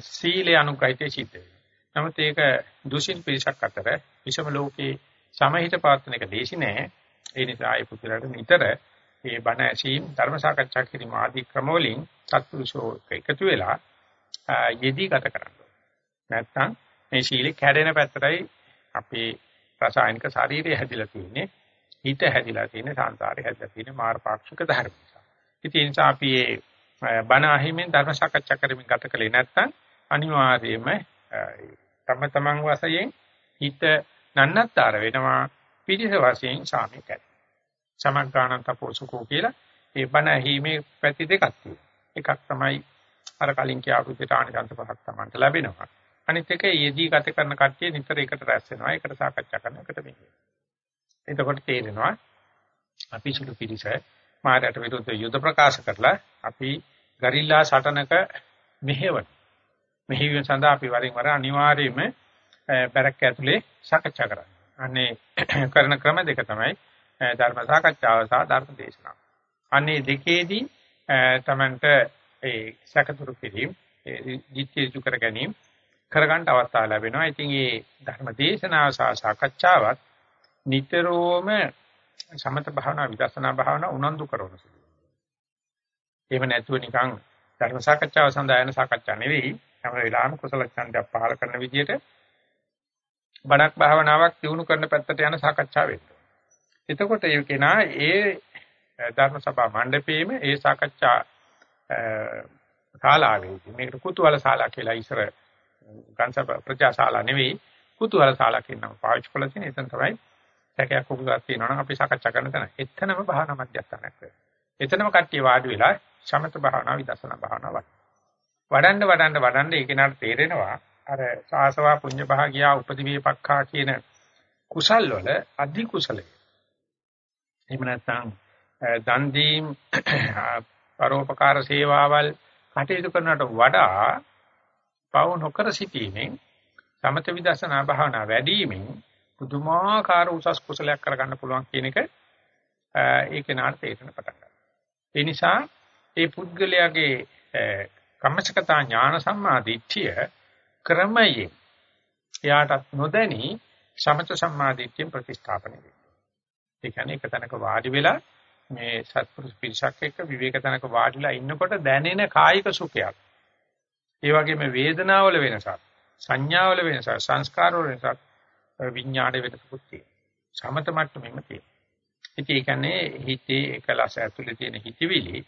සීලේ අනුග්‍රහිතේ සිද්ධ වෙනවා. නමුත් ඒක දුසින් පිරිසක් අතර විෂම ලෝකේ සමහිත පවත්වන එක දේශි නෑ. ඒ නිසා ඒ පුදුරට නිතර මේ බණ ඇසීම් ධර්ම සාකච්ඡා කිරීම ආදී ක්‍රමවලින් සත්පුරුෂෝ එකතු වෙලා යෙදී ගත කරනවා. නැත්තම් මේ සීලේ කැඩෙන පැත්තටයි අපේ රසායනික ශරීරය හැදිලා තියෙන්නේ. හිත හැදිලා තියෙන්නේ සංසාරේ හැදිලා තියෙන්නේ මාර්ගපාක්ෂික ධර්ම නිසා. ඉතින් ඒ නිසා අපි මේ බණ අහිමින් ධර්ම සාකච්ඡා කරමින් ගත කලේ නැත්නම් අනිවාර්යයෙන්ම තම තමන් වශයෙන් හිත නන්නත්තර වෙනවා පිටිස වශයෙන් සාමිකයි. සමග්ගාණන් තපෝසුකෝ කියලා ඒ බණ අහිමේ පැති දෙකක් තියෙනවා. එකක් තමයි අර කලින් කියාපු විදිහට ආනිසංස පහක් තමන්ට ලැබෙනවා. අනිත් එක යෙදී ගත කරන කට්ටිය නිතර එකට රැස් වෙනවා. ඒකට සාකච්ඡා කරන එකට මෙහෙම. එතකොට තේරෙනවා අපි සුළු පිළිස මාරයට විරුද්ධ යුද ප්‍රකාශ කරලා අපි ගරිල්ලා සටනක මෙහෙවන. මෙහිවීම සඳහා අපි වරින් වර අනිවාර්යයෙන්ම බැරක් ඇතුලේ සාකච්ඡා කරන්නේ. අනේ කරන ක්‍රම දෙක තමයි ධර්ම සාකච්ඡාව සහ ධර්ම දේශනාව. අනේ දෙකේදී තමන්ට ඒ සැකතුරු කිරීම, දිත්‍යසු කර ගැනීම කරගන්න අවස්ථාව ලැබෙනවා. ඉතින් මේ ධර්ම දේශනාව සහ සාකච්ඡාවත් නිතරම සමත භාවනා විදර්ශනා භාවනා උනන්දු කරන සුළු. එහෙම නැතුව නිකන් ධර්ම සාකච්ඡාව සඳහා යන සාකච්ඡා නෙවෙයි. හැම වෙලාවෙම කුසල ඡන්දය පහල කරන විදිහට බණක් භාවනාවක් දිනු කරන පැත්තට යන සාකච්ඡා වෙන්න. එතකොට ඒ කෙනා ඒ ධර්ම සභා මණ්ඩපයේම ඒ සාකච්ඡා ශාලාවේදී මේකට කුතුහල ශාලා කියලා ඉස්සර ගංශ ප්‍රජා ශාලා නෙවෙයි කුතුහල ශාලා කියන නම පාවිච්චි කරලා තියෙන එතන තමයි සැකයක් උගුරක් තියෙනවා නම් අපි සාකච්ඡා කරන තැන. එතනම භාවනා මධ්‍යස්ථානයක් වෙනවා. එතනම කට්ටිය වාඩි වෙලා සමත භාවනා විදර්ශනා භාවනා වඩන්න වඩන්න වඩන්න ඒ කෙනාට තේරෙනවා අර සාසවා පුඤ්ඤ භාගියා උපදිවේපක්ඛා කියන කුසල් වල අධි කුසලයි. එහෙම නැත්නම් දන් දීම් පරෝපකාර සේවාවල් කටයුතු කරනට වඩා පව නොකර සිටීමෙන් සමත විදර්ශනා භාවනා වැඩිවීමෙන් පුදුමාකාර උසස් කුසලයක් කරගන්න පුළුවන් කියන එක ඒක නාට තේරෙන පටන් ගන්නවා. ඒ නිසා ඒ පුද්ගලයාගේ කම්මචකතා ඥාන සම්මාදිට්ඨිය ක්‍රමයෙන් එයාටත් නොදැනි සමත සම්මාදිට්ඨිය ප්‍රතිස්ථාපනය වෙනවා. ඒ කියන්නේ එක තැනක වාඩි වෙලා මේ සත්පුරුෂ පිරිසක් එක්ක විවේක තැනක වාඩිලා ඉන්නකොට දැනෙන කායික සුඛයක්. ඒ වගේම වේදනාවල වෙනසක්, සංඥාවල වෙනසක්, සංස්කාරවල වෙනසක්, විඥාණය වෙනසකුත් තියෙනවා. සමත මට්ටමෙම තියෙනවා. ඉතින් ඒ කියන්නේ හිතේ එකලස ඇතුලේ තියෙන හිතවිලි,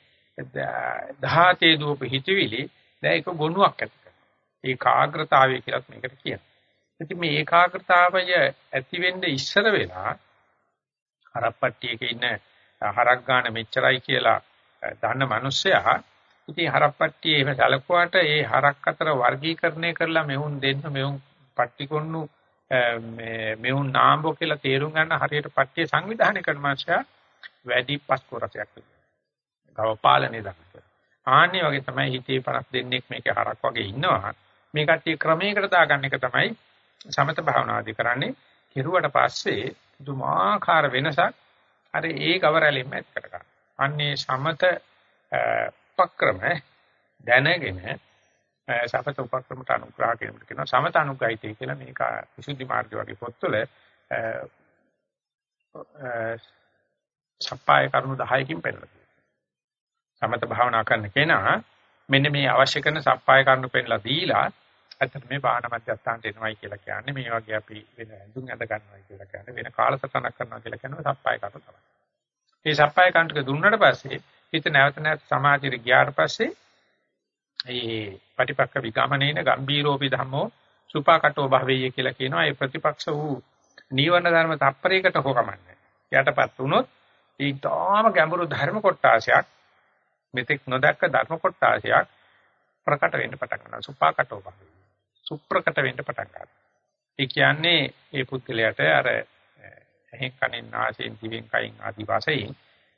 දහතේ දූප හිතවිලි දැන් එක ගොනුවක් ඇති කරනවා. ඒකාග්‍රතාවය කියලත් මේකට කියනවා. ඉතින් මේ ඒකාග්‍රතාවය ඇති වෙන්න ඉස්සර වෙලා හරප්පට්ටියක ඉන්න හරක් ගන්න මෙච්චරයි කියලා දන්න මිනිස්සයා ඉතින් හරප්පට්ටියේ එහෙම සැලකුවාට ඒ හරක් අතර වර්ගීකරණය කරලා මෙවුන් දෙන්න මෙවුන් පට්ටිකොන්නු මේ මෙවුන් නාම්බෝ කියලා තේරුම් ගන්න හරියට පට්ටිය සංවිධානය කරන මාෂයා වැඩි පස්කෝරසයක් ගව පාලනේ දක්වනවා. ආන්නේ වගේ තමයි හිතේ 50 දෙනෙක් මේකේ හරක් වගේ ඉන්නවා. මේ කට්ටිය ක්‍රමයකට දාගන්න එක තමයි සමත භාවනාදී කරන්නේ. කෙරුවට පස්සේ දුමාකාර වෙනසක් අර ඒ ගවරැලෙම ඇත් කර ගන්න. අන්නේ සමත උපක්‍රම දැනගෙන සමත උපක්‍රමට අනුග්‍රහ කිරීමට කියනවා සමත අනුග්‍රහිතය කියලා මේක විසුද්ධි මාර්ගය වගේ පොත්වල සප්පාය කරුණු 10කින් පෙන්නලා සමත භාවනා කරන කෙනා මෙන්න මේ අවශ්‍ය කරන සප්පාය කරුණු පෙන්නලා දීලා ඇත්තට මේ බාහන මධ්‍යස්ථානට එනවයි කියලා කියන්නේ මේ වගේ අපි වෙන ඇඳුම් ඇඳ ගන්නවයි කියලා කියන්නේ වෙන කාලසටහනක් කරනවා කියලා කියනවා සප්පාය කරුණු තමයි. මේ සප්පාය කරුණු ටික දුන්නට පස්සේ හිත නැවත නැවත සමාධියට ගියාට පස්සේ ඒ පටිපක්ක විගමනේන ගම්බීරෝපි ධම්මෝ සුපාකටෝ භවෙය කියලා කියනවා. ඒ ප්‍රතිපක්ෂ වූ නීවරණ ධර්ම තප්පරයකට හොකමන්නේ. යටපත් වුණොත් ඊටාම ගැඹුරු ධර්ම කොටාසයක් මෙතෙක් නොදැක්ක ධර්ම කොටාසයක් ප්‍රකට වෙන්න පටන් ගන්නවා. සුපාකටෝ භවෙය. සුප්‍රකට වෙන්න පටන් ගන්නවා. ඒ කියන්නේ ඒ පුද්ගලයාට අර එහෙන් කනින් නාසයෙන් දිවෙන් කයින් ආදි වශයෙන්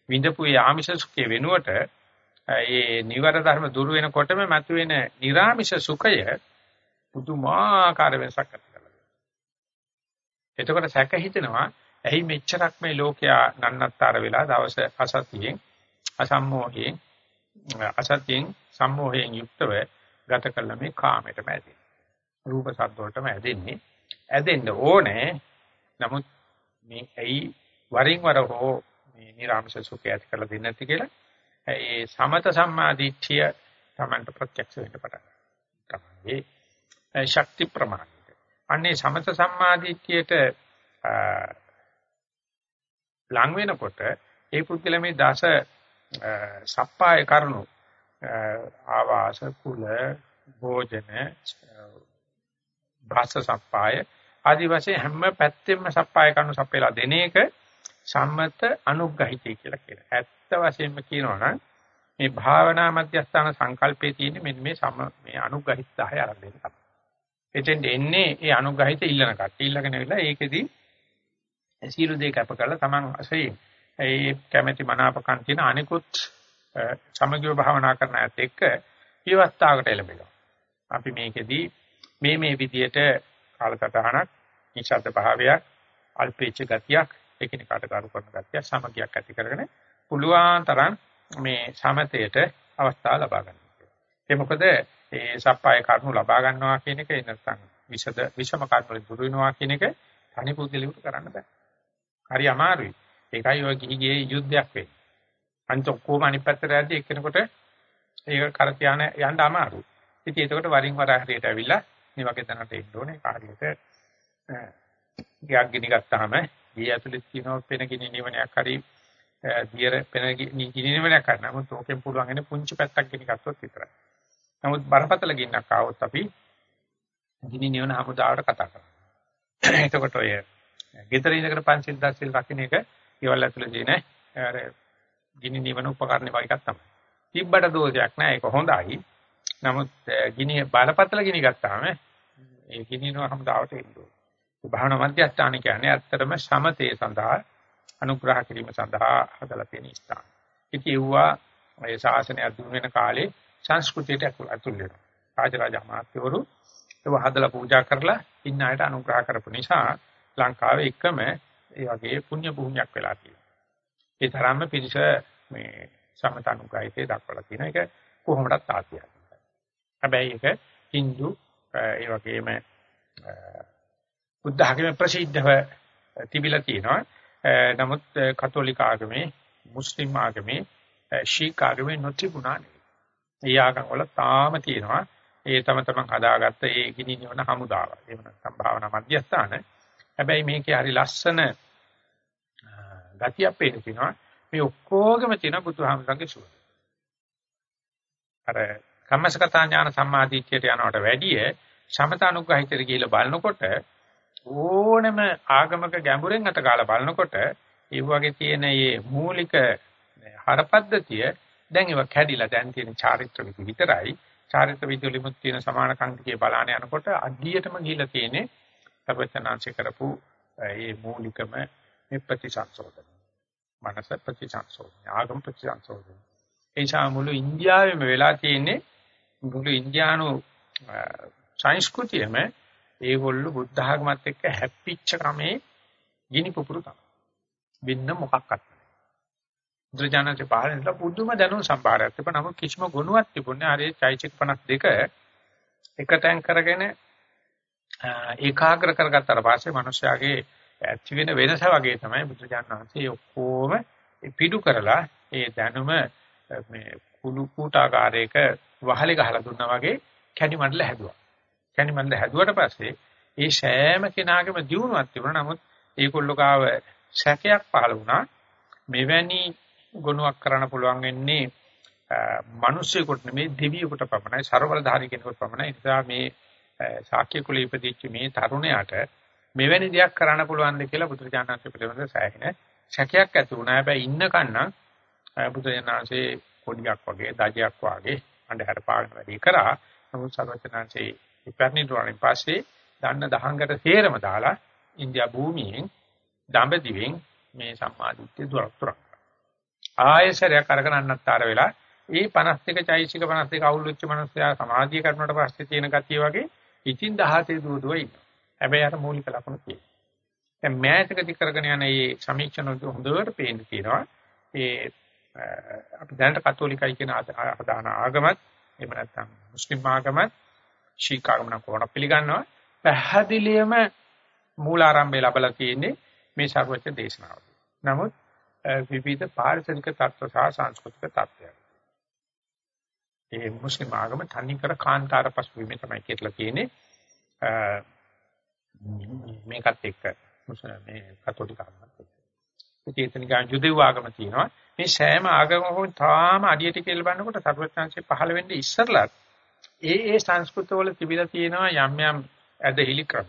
විඳපු යාමිෂ සුඛය වෙනුවට ඒ නිවර ධර්ම දුර වෙනකොටම මතුවෙන නිර්ාමිෂ සුඛය පුදුමාකාර වෙනසක් ඇති කරලා එතකොට සැක හිතෙනවා ඇයි මෙච්චරක් මේ ලෝකයා නන්නත්තර වෙලා දවස අසතියෙන් අසම්මෝහයෙන් අසතියෙන් සම්මෝහයෙන් යුක්තව ගත කළ මේ කාමයටම ඇදෙන්නේ රූප ශබ්ද වලටම ඇදෙන්නේ ඇදෙන්න ඕනේ නමුත් මේ ඇයි වරින් වර හෝ මේ නිර්ආමස සුඛය ඇති කරලා දෙන්නේ නැති කියලා ඒ සමත සම්මාදිට්ඨිය තමන්ට ප්‍රත්‍යක්ෂ වෙන්න පටන් ගන්නවා. ඒ ශක්ති ප්‍රමාණයට. අන්නේ සමත සම්මාදිට්ඨියට ලං වෙනකොට ඒ පුද්ගල මේ දස සප්පාය කරනු ආවාස කුල භෝජන භාෂ සප්පාය ආදි වශයෙන් හැම පැත්තෙම සප්පාය කරනු සප්පේලා දෙන එක සම්මත අනුග්‍රහිතය කියලා කියනවා. ඇත්ත වශයෙන්ම කියනවා නම් මේ භාවනා මධ්‍යස්ථාන සංකල්පයේ තියෙන මෙන්න මේ සම මේ අනුග්‍රහිත 10 අරන් දෙන්න තමයි. එතෙන් එන්නේ ඒ අනුග්‍රහිත ඉල්ලන කට්ටිය ඉල්ලගෙන ඉවරලා ඒකෙදි සීල දෙක අප කරලා Taman වශයෙන් ඒ කැමැති මනාපකම් තියෙන අනිකුත් සමගිව භාවනා කරන ඇත් එක්ක විවස්ථාවකට එළඹෙනවා. අපි මේකෙදී මේ මේ විදියට කාලසටහනක් නිශ්ශබ්ද භාවයක් අල්පේච්ඡ ගතියක් එකිනෙකාට කරු කරන ගතියක් සමගියක් ඇති කරගෙන පුළුවන් තරම් මේ සමතයට අවස්ථාව ලබා ගන්න. ඒ මොකද ඒ සප්පාය කරුණු ලබා ගන්නවා කියන එක නැත්නම් විෂද විෂම කර්ම දුරු වෙනවා කියන එක තනි පුද්ගලෙකුට කරන්න බෑ. හරි අමාරුයි. ඒකයි ඔය ගිහි ගියේ යුද්ධයක් වෙන්නේ. අනිත් ඔක්කොම අනිත් පැත්තට යද්දි එක්කෙනෙකුට ඒක කර තියාන යන්න අමාරුයි. ඉතින් ඒකට වරින් වර හරියට ඇවිල්ලා මේ වගේ තැනකට එන්න ඕනේ. කාර්යයට ගියක් ගිනි ගත්තාම ගේ ඇතුලේ තියෙන පෙන ගිනි නිවනයක් හරි දියර පෙන ගිනි නිවනයක් හරි නමුත් ඕකෙන් පුළුවන් එන්නේ පුංචි පැත්තක් ගිනි ගත්තොත් විතරයි. නමුත් බරපතල ගින්නක් ආවොත් අපි ගිනි නිවන හමුදාවට කතා කරනවා. එතකොට ඔය ගෙදර ඉඳගෙන පංචිල් දසිල් රකින්න එක ඒවල් ඇතුලේ තියෙන අර ගිනි නිවන උපකරණ වගේ එකක් තමයි. තිබ්බට දෝෂයක් නෑ ඒක හොඳයි. නමුත් ගිනි බලපතල ගිනි ගත්තාම ඒ ගිනි නිවන හමුදාවට එන්න ඕනේ. භාවනා මධ්‍යස්ථාන කියන්නේ ඇත්තටම සමතේ සඳහා අනුග්‍රහ කිරීම සඳහා හදලා තියෙන ස්ථාන. ඉතින් ඒවා මේ ශාසනය අදුම වෙන කාලේ සංස්කෘතියට ඇතුල් වෙනවා. රාජරාජ අමාත්‍යවරු ඒව හදලා පූජා කරලා ඉන්න අයට අනුග්‍රහ කරපු නිසා ලංකාවේ එකම ඒ වගේ පුණ්‍ය භූමියක් වෙලා තියෙනවා. ඒ තරම්ම පිරිස මේ සමතනුගායකේ දක්වලා තියෙන එක කොහොමදත් ආතියක්. හැබැයි ඒක Hindu ඒ වගේම බුද්ධ ආගමේ ප්‍රසිද්ධව තිබිලා තියෙනවා. නමුත් කතෝලික ආගමේ, මුස්ලිම් ආගමේ, ශීක් ආගමේ නොතිබුණා නෙවෙයි. ඒ ආගම් වල තාම තියෙනවා. ඒ තම තමන් හදාගත්ත ඒ ගිනි නිවන හමුදාව. එහෙම නැත්නම් භාවනා මධ්‍යස්ථාන. හැබැයි මේකේ හරි ලස්සන ගතියක් පේන තියෙනවා. මේ ඔක්කොගම තියෙන බුදුහාමුදුරන්ගේ සුවඳ. අර කම්මසකතා ඥාන සම්මාදිට්ඨියට යනවට වැඩිය සමතානුග්‍රහිතට ගිහිල්ලා බලනකොට ඕනම ආගමක ගැඹුරෙන් අත ගාලා බලනකොට ඒ වගේ තියෙන මේ මූලික හරපද්ධතිය දැන් ඒවා කැඩිලා දැන් තියෙන චාරිත්‍ර විදි විතරයි චාරිත්‍ර විදි වලිමුත් තියෙන සමාන කංකිකේ බලාන යනකොට අඩියටම ගිහිලා තියෙන්නේ සර්වචනාංශ කරපු මේ මූලිකම මේ ප්‍රතිසංශෝධන මනස ප්‍රතිසංශෝධන ආගම ප්‍රතිසංශෝධන එනිසා මුළු ඉන්දියාවෙම වෙලා තියෙන්නේ මුළු ඉන්දියානු සංස්කෘතියම ඒගොල්ලෝ බුද්ධ ආගමත් එක්ක හැප්පිච්ච ක්‍රමේ ගිනි පුපුරු තමයි. වෙන්න මොකක්වත් නැහැ. බුදුජානක පාරෙන්ලා පුදුම දැනුම් සම්භාරයක් තිබුණා. නමුත් කිසිම ගුණයක් තිබුණේ නැහැ. අර චෛත්‍යික 52 එකතෙන් කරගෙන ඒකාග්‍ර කරගත්තාට පස්සේ මිනිස්යාගේ ඇති වෙන වෙනස වගේ තමයි බුදුජානනාංශයේ ඔක්කොම පිටු කරලා ඒ දැනුම මේ කුළු කූටාකාරයක වහලේ ගහලා දුන්නා වගේ කැඩි මණ්ඩල හැදුවා. කැඩි මණ්ඩල හැදුවට පස්සේ ඒ සෑම කෙනාගේම දියුණුවක් තිබුණා. නමුත් ඒගොල්ලෝ ගාව සැකයක් පහළ වුණා. මෙවැනි ගුණයක් කරන්න පුළුවන් වෙන්නේ මිනිස්සුෙකුට නෙමෙයි දෙවියෙකුට පමණයි, ਸਰවලධාරී කෙනෙකුට පමණයි. ඒ නිසා මේ ශාක්‍ය කුලයේ ඉපදිච්ච මේ තරුණයාට මෙවැනි දෙයක් කරන්න පුළුවන්ද කියලා බුදුරජාණන්සේ පිළිබඳව සෑහෙන සැකයක් ඇති වුණා. හැබැයි ඉන්න කන්නම් බුදුරජාණන්සේ කොඩියක් වගේ, දජයක් වගේ අන්ධහර පාගන වැඩි කරා. නමුත් සර්වචනංශේ ඉපැරණිටුවරින් පස්සේ දන්න දහංගට තේරම දාලා ඉන්දියා භූමියෙන් දඹදිවෙන් මේ සම්මාදිට්ඨිය දුරතුරක්. ආයසරයක් අරගෙනන්නත්තර වෙලා ඒ 52 චෛසික 52 අවුල් වෙච්ච මනුස්සයා සමාධිය කරනකොට පස්සේ තියෙන ගතිය වගේ ඉතින් 17 දුවදුව ඉන්නවා. හැබැයි අර මූලික ලක්ෂණ තියෙනවා. දැන් මෑතකදී කරගෙන යන මේ සමීක්ෂණ හොඳට පේන්න තියෙනවා. ඒ අපි දැනට කතෝලිකයි කියන අදහන ආගමත් එහෙම නැත්නම් මුස්ලිම් ආගමත් ශීඛ ආගමන කොහොම පිළිගන්නවා පැහැදිලියම මූලාරම්භය ලැබලා තියෙන්නේ මේ ਸਰවඥ දේශනාවල. නමුත් විවිධ පාරිසරික තත්ත්ව සහ සංස්කෘතික තත්ත්වයන්. ඒ මුස්ලිම් ආගම තනි කර කාන්තාර පසුබිමේ තමයි කියලා තියෙන්නේ. මේකත් එක්ක මේ කතෝලික ආගමත් එක්ක. ඉතින් එතන ගාන යුදෙව් ආගම තියෙනවා. මේ සෑම ආගමකම තාම අඩියට කියලා බලනකොට සර්වඥාන්සේ පහළ වෙන්නේ ඉස්සරලත් ඒ ඒ සංස්කෘතවල තිබිලා තියෙනවා යම් යම් ඇදහිලි ක්‍රම.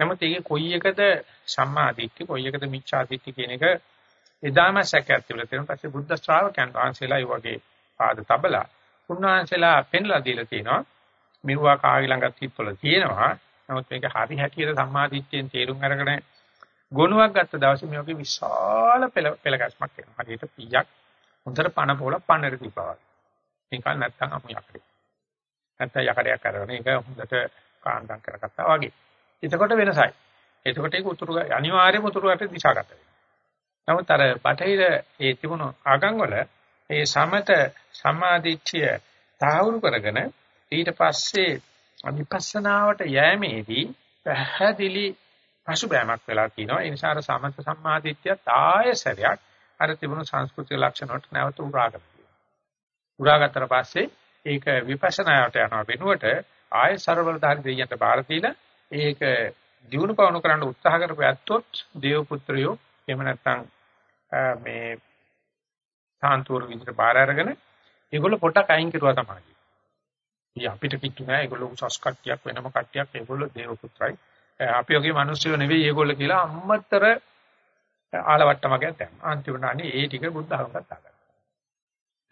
නමුත් ඒකේ කොයි එකද සම්මා දිට්ඨි කොයි එකද මිච්ඡා දිට්ඨි කියන එක එදාම සැකයක් තිබුණා. ඊට පස්සේ බුද්ධ ශ්‍රාවකයන් වහන්සේලා ඒ වගේ පාද තබලා උන්වහන්සේලා පෙන්ලා දීලා තියෙනවා. මෙවුවා කාගේ ළඟත් හිටවල තියෙනවා. නමුත් මේක හරි හැටියට සම්මා දිට්ඨියෙන් තේරුම් අරගෙන ගොනුවක් ගත්ත දවසේ මේ වගේ විශාල පෙළ පෙළගස්මක් එනවා. හරියට පීයක් හොඳට පණ පොල පන්නර තිබ්බා වගේ. නිකන් නැත්තම් අමු යකඩේ. නැත්නම් යකඩයක් කරගෙන ඒක හොඳට කාණ්ඩම් කරගත්තා වගේ. එතකොට වෙනසයි. එතකොට ඒක උතුරු අනිවාර්යයෙන්ම උතුරුට දිශාගත වෙනවා. නමුත් අර බටහිර ඒ තිබුණු ආගම් වල ඒ සමත සමාධිච්ඡය තාවුරු කරගෙන ඊට පස්සේ විපස්සනාවට යෑමේදී පැහැදිලි පසුබෑමක් වෙලා තියෙනවා. ඒ නිසා අර සමත සම්මාදිට්ඨිය තායසරයක් අර තිබුණු සංස්කෘතික ලක්ෂණ වලට නැවත උරාගන්න. උරාගත්තට පස්සේ ඒක විපස්සනාවට යනවා වෙනුවට ආය ਸਰවලධාරි දෙයියන්ට බාර දීලා ඒක දිනු පවණු කරන්න උත්සාහ කරපු ඇත්තොත් දේව පුත්‍රයෝ එහෙම නැත්නම් මේ සාන්තුවර විදිහට බාර අරගෙන ඒගොල්ලෝ පොටක් අයින් කරුවා තමයි. ඊ අපිට කිච්චු නෑ ඒගොල්ලෝ උසස් කට්ටියක් වෙනම කට්ටියක් ඒගොල්ලෝ දේව පුත්‍රයි. අපි වගේ මිනිස්සුયો නෙවෙයි ඒගොල්ලෝ කියලා අම්මතර ආලවට්ටමක් දැම්මා. අන්තිමට අනේ ඒ ටික බුද්ධ ධර්ම කතා කරා.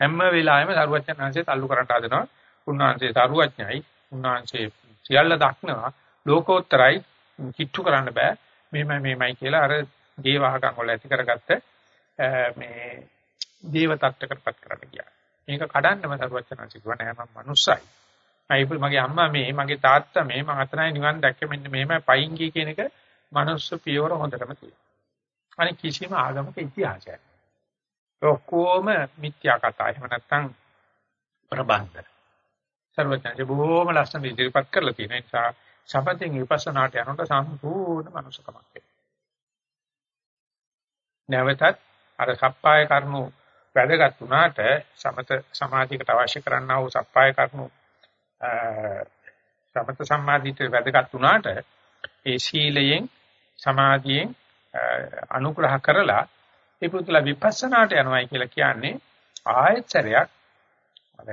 හැම වෙලාවෙම සරුවච්චන්හන්සේ තල්ලු කරන්න හදනවා. උන්වහන්සේ සරුවච්ඥයි. උන්වහන්සේ සියල්ල දක්නවා. ලෝකෝත්තරයි කිච්චු කරන්න බෑ. මෙහෙමයි මෙහෙමයි කියලා අර දේවහකම් වල ඇති කරගත්ත මේ දේව තත්ත්වකටපත් කරන්න ගියා. මේක කඩන්නම සරුවච්චන්හන්සේ කිව්වා නෑ මම මනුස්සයි. මයි මගේ අම්මා මේ මගේ තාත්තා මේ මම අතනයි නිවන් දැක්කේ මෙන්න මෙහෙමයි පයින් ගිය කියන එක මනුස්ස පියවර හොඳටම තියෙනවා. අනික කිසිම ආගමක ඉතිහාසයක්. ඔක්කොම මිත්‍යා කතා. එහෙම නැත්නම් ප්‍රබන්ධ. සර්වඥාගේ බොහොම ලස්සන ඉදිරිපත් කරලා තියෙන නිසා සපතෙන් විපස්සනාට යනකොට සම්පූර්ණ මනුස්සකමක් නැවතත් අර සප්පාය කරුණු වැදගත් වුණාට සමත සමාධියකට අවශ්‍ය කරන්නා වූ සප්පාය කරුණු සමත සම්මාදිතේ වැදගත් වුණාට ඒ සීලයෙන් සමාධියෙන් අනුග්‍රහ කරලා ඒ පුදුලා විපස්සනාට යනවායි කියලා කියන්නේ ආයතරයක් අර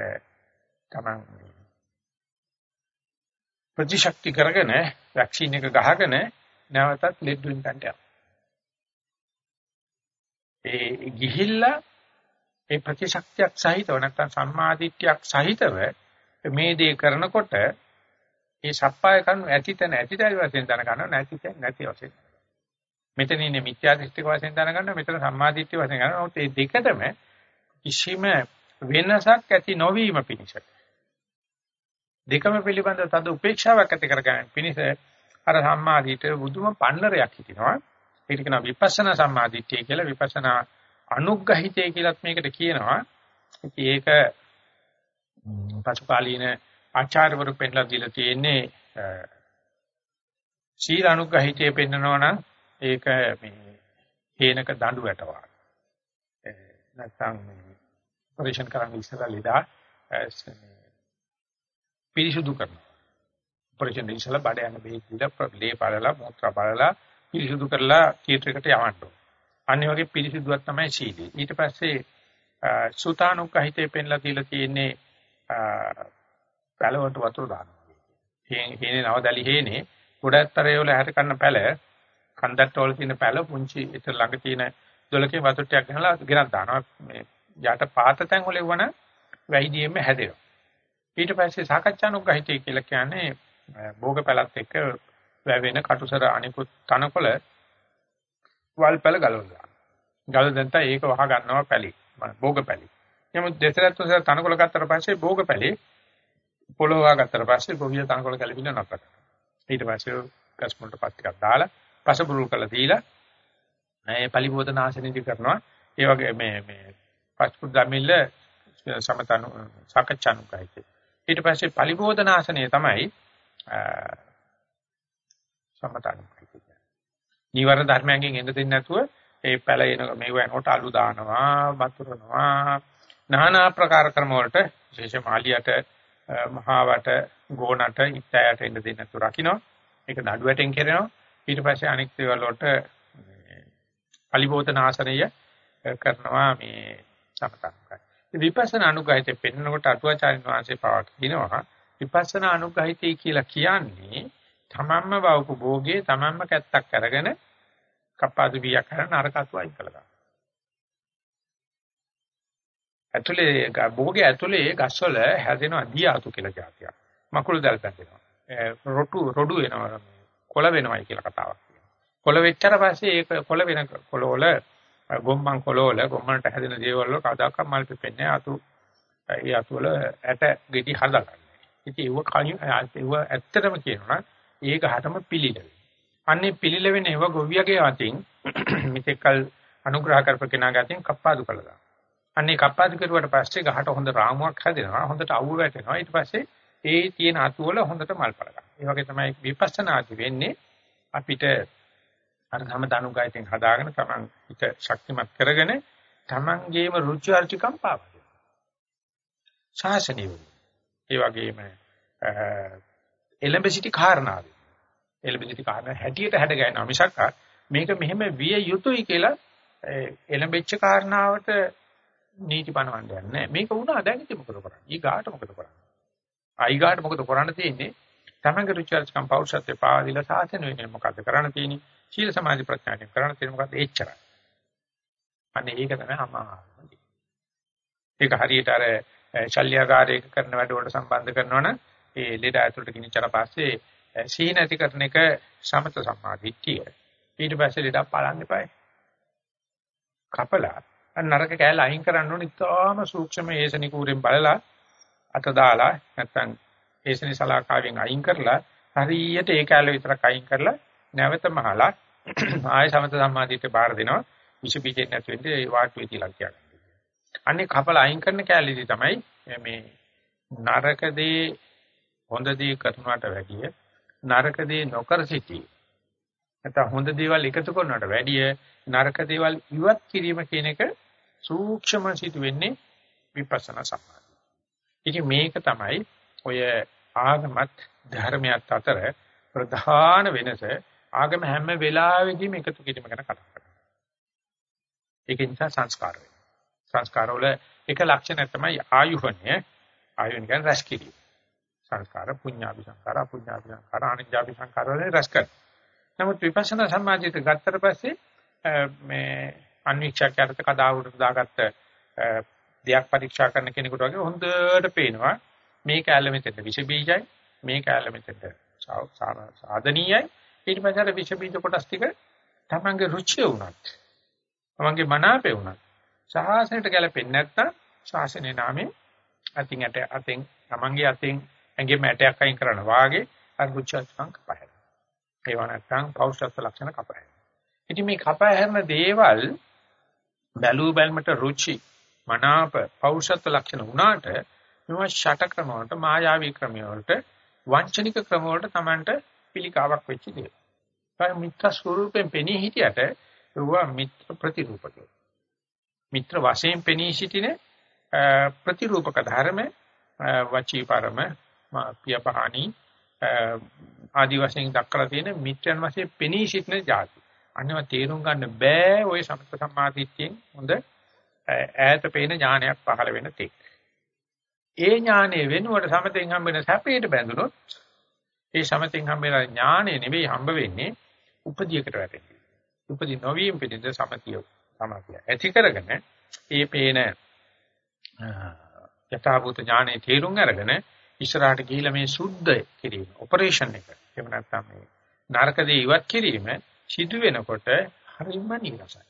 තමන් ප්‍රතිශක්ති කරගෙන වැක්සින් එක ගහගෙන නැවතත් ලෙඩ වෙන්න යනවා. ඒ ගිහිල්ලා ඒ ප්‍රතිශක්තියක් සහිතව නැත්නම් සම්මාදිට්ඨියක් සහිතව මේ දේ කරනකොට ඒ සප්පාය කරනු ඇතිතන ඇතිතයි වශයෙන් දැනගන්න නැතිත නැති වශයෙන්. මෙතන ඉන්නේ මිත්‍යා දෘෂ්ටික වශයෙන් දැනගන්න මෙතන සම්මා දිට්ඨිය වශයෙන් ගන්නවා නමුත් මේ දෙකටම කිසිම වෙනසක් ඇති නොවීම පිණිස. දෙකම පිළිබඳ තද උපේක්ෂාවක් ඇති කරගන්න පිණිස අර සම්මා දිට්ඨිය බුදුම පන්නරයක් හිටිනවා. ඒක කියනවා විපස්සනා සම්මා දිට්ඨිය කියලා. විපස්සනා අනුග්‍රහිතය කියලත් මේකට කියනවා ඒක පසුකාලීන ආචාර්යවරු පෙන්ලා දීලා තියෙන්නේ සීල අනුග්‍රහිතය පෙන්නනවා නම් ඒක මේ හේනක දඬු වැටවා. නැත්නම් මේ ඔපරේෂන් කරන්න ඉස්සරලා ලීදා පිරිසුදු කරනවා. ඔපරේෂන් ඉස්සලා බඩ යන බෙහෙත් දීලා ලේ බලලා මුත්‍රා බලලා පිරිසුදු කරලා තියටර් එකට යවන්න. අනිත් වගේ පිරිසුදුවක් තමයි සීලය. ඊට පස්සේ සුතානුග්‍රහිතේ පෙන්ලා දීලා තියෙන්නේ පැලවට වතුර දානවා. හේනේ නවදලි හේනේ ගොඩක්තරය වල හැට කන්න පැල කන්දට වල තියෙන පැල පුංචි ඒතර ළඟ තියෙන දොලකේ වතුර ටිකක් ගහලා ගෙනත් දානවා. මේ යට පාත තැන් වල වුණ වැහිදීම හැදෙනවා. ඊට පස්සේ සාකච්ඡානුග්‍රහිතය කියලා කියන්නේ භෝග පැලත් එක්ක වැවෙන කටුසර අනිකුත් තනකොළ වල් පැල ගලවනවා. ගල දැන්ට ඒක වහ ගන්නවා පැලි. භෝග පැලි. නමුත් දෙසරත් තුසර තනකොළ ගත්තට පස්සේ භෝග පැලි පොළොව ගත්තට පස්සේ ගොවිය තනකොළ කැළඹිලා නැතර. ඊට පස්සේ ගස් මුලට පස් ටිකක් දාලා පසබුරුල් කරලා දීලා මේ පලිබෝධ නාශනෙදි කරනවා. ඒ වගේ මේ මේ පස්පුත් ගමිල්ල සමතන සාකච්ඡානුකයිති. ඊට පස්සේ පලිබෝධ නාශනය තමයි සමතනුකයිති. නීවරණ ධර්මයන්ගෙන් එන්න දෙන්නේ නැතුව ඒ පැලෙන මේව යනකොට අලු දානවා, වතුරනවා, নানা ආකාර ක්‍රම වලට විශේෂ මාලියට මහාවට ගෝණට ඉත්තයට එන්න දෙන්නේ නැතුව රකින්න. ඒක නඩුවටෙන් කරනවා. ඊට පස්සේ අනෙක් දේවල් වලට පලිබෝධන ආසනය කරනවා මේ සමතක්කයි. විපස්සනා අනුගහිතේ පෙන්නකොට අටුවාචාරින් වහන්සේ පාවක් කියනවා විපස්සනා අනුගහිතේ කියලා කියන්නේ තමන්ම වවපු භෝගේ තමන්ම කැත්තක් අරගෙන කප්පාදු බියක් කරන අරකතු අයින් කළා. ඇතුලේ භෝගේ ඇතුලේ ගස්වල හැදෙනවා දියාතු කියලා જાතියක්. මකුළු දැල් පැදෙනවා. රොටු රොඩු වෙනවා. කොළ වෙනවයි කියලා කතාවක් තියෙනවා. කොළ වෙච්චට පස්සේ ඒක කොළ වෙන කොළවල ගොම්මන් කොළවල ගොම්මන්ට හැදෙන දේවල් වල කවදාකවත් මල් පිපෙන්නේ අතු ඒ අතු වල ඇට ගෙඩි හදගන්න. ඉතින් ඒව කණි ඒව ඇත්තටම කියනවා ඒ ගහටම පිළිල අන්නේ පිළිල වෙන ඒව ගොවියගේ අතින් මෙතෙක්කල් අනුග්‍රහ කරපකෙනා ගතින් කප්පාදු කළා. අන්නේ කප්පාදු කරුවාට පස්සේ ගහට හොඳ රාමුවක් හැදෙනවා. හොඳට අවුව වැටෙනවා. ඊට පස්සේ ඒ තියෙන අතු වල හොඳට මල් පල ගන්නවා. ඒ වගේ තමයි විපස්සනාදි වෙන්නේ අපිට අර සමතනුගායයෙන් හදාගෙන තමන් හිත ශක්තිමත් කරගෙන තමන්ගේම රුචි අරුචිකම් පාවද. ශාසනීය. ඒ වගේම එලඹ සිටි කාරණාවේ. එලඹ සිටි කාරණා හැටියට හැඩ ගන්නවා මිසක් මේක මෙහෙම විය යුතුයි කියලා එලඹෙච්ච කාරණාවට නීති පනවන්න යන්නේ නැහැ. මේක වුණා දැන් ඉතින් මොකද කරන්නේ? ඊ ගාට මොකද කරන්නේ? ආයි ගාට මොකද කරන්න තියෙන්නේ? තමන්ගේ රුචර්ජ්කම් පෞරුෂත්වේ පාදිලා සාසන වෙන්නේ මොකද්ද කරන්න තියෙන්නේ? සීල සමාධි ප්‍රඥාවෙන් කරන්න තියෙන්නේ මොකද්ද? එච්චරයි. අනේ ඒක තමයි අමාරු. ඒක හරියට අර ශල්‍යකාරයක කරන වැඩ වලට සම්බන්ධ කරනවනම් ඒ ලෙඩ ඇතුළට ගිනිච්චට පස්සේ සීන ඇති කරන එක සමත සම්මාදිට්ඨිය. ඊට පස්සේ ලෙඩ බලන්න එපායි. කපලා නරක කෑල්ල අයින් කරන්න ඕනේ ඉතාම සූක්ෂම ඒසනිකූරෙන් බලලා අත දාලා නැත්තම් ඒසනි සලාකාවෙන් අයින් කරලා හරියට ඒ කෑල්ල විතරක් අයින් කරලා නැවත මහලා ආය සමත සම්මාදිට්ඨිය බාර දෙනවා. විෂ බීජෙන් නැති වෙන්නේ ඒ වාට්ටුවේ තියලා කියන්නේ. අන්නේ කපල අයින් කරන කැලේදී තමයි මේ නරක දේ හොඳ දේ කරනවට වැඩිය නරක දේ නොකර සිටී. නැත්නම් හොඳ දේවල් එකතු කරනවට වැඩිය නරක දේවල් ඉවත් කිරීම කියන එක සූක්ෂම සිදු වෙන්නේ විපස්සනා සමාධිය. ඉතින් මේක තමයි ඔය ආගමත් ධර්මයක් අතර ප්‍රධාන වෙනස ආගම හැම වෙලාවෙදීම එකතු කිරීම ගැන කතා කරනවා. ඒක නිසා සංස්කාර වෙනවා. සංස්කාරවල එක ලක්ෂණය තමයි ආයුහණය ආයුහණ කියන්නේ රැස් කිරීම සංස්කාර පුඤ්ඤාභි සංස්කාර අපුඤ්ඤාභි සංස්කාර අනිජ්ජාභි සංස්කාර වල රැස් කර. නමුත් විපස්සනා සමාධියට ගත්තට පස්සේ මේ අන්වික්ෂකයට කදාවුරට දාගත්ත දෙයක් පරීක්ෂා කරන කෙනෙකුට වගේ හොඳට පේනවා මේ කැලේ මෙතෙන්ට විෂ බීජයි මේ කැලේ මෙතෙන්ට සාධනීයයි ඊට පස්සේ අර විෂ බීජ කොටස් ටික තමන්ගේ රුචිය වුණත් තමන්ගේ මනාපේ වුණත් ශාසනයට ගැලපෙන්නේ නැත්නම් ශාසනයේ නාමයෙන් අතින් ඇට අතෙන් තමන්ගේ අතෙන් ඇඟෙම ඇටයක් අයින් කරන වාගේ අරුචත්සං කපහැර. ඒව නැත්නම් පෞෂත්ව ලක්ෂණ කපහැර. ඉතින් මේ කපහැරන දේවල් බැලූ බැලමට රුචි මනාප පෞෂත්ව ලක්ෂණ වුණාට මේවා ෂට ක්‍රම වලට මායාවී ක්‍රම වලට වංචනික ක්‍රම වලට Tamanට පිළිකාවක් වෙච්ච දේවල්. ඒ මිත්‍ර ස්වරූපයෙන් පෙනී හිටියට ඒවා මිත්‍ර ප්‍රතිරූපකයි. මිත්‍ර වශයෙන් පෙනී සිටින ප්‍රතිරූපක ධර්ම වචී පරම පියපහණි ආදි වශයෙන් දක්වලා තියෙන මිත්‍යන් වශයෙන් පෙනී සිටින જાති. අන්නව තේරුම් ගන්න බෑ ওই සමත සම්මාදිට්ඨියෙන් හොඳ ඈත පේන ඥානයක් පහළ වෙන තෙක්. ඒ ඥානයේ වෙනුවට සමතෙන් හම්බෙන සැපයට බැඳුනොත් ඒ සමතෙන් හම්බෙන ඥානය නෙවෙයි හම්බ වෙන්නේ උපදීයකට වැටෙන්නේ. උපදී නවීම් පිටින්ද සමතිය සමාධිය. ඇති කරගෙන ඒ පේන යථාභූත ඥානයේ තේරුම් අරගෙන ඉස්සරහට ගිහිලා මේ සුද්ධ කිරීම ඔපරේෂන් එක එහෙම නැත්නම් මේ නරක දේ ඉවත් කිරීම සිදු වෙනකොට හරිම නිරසයි.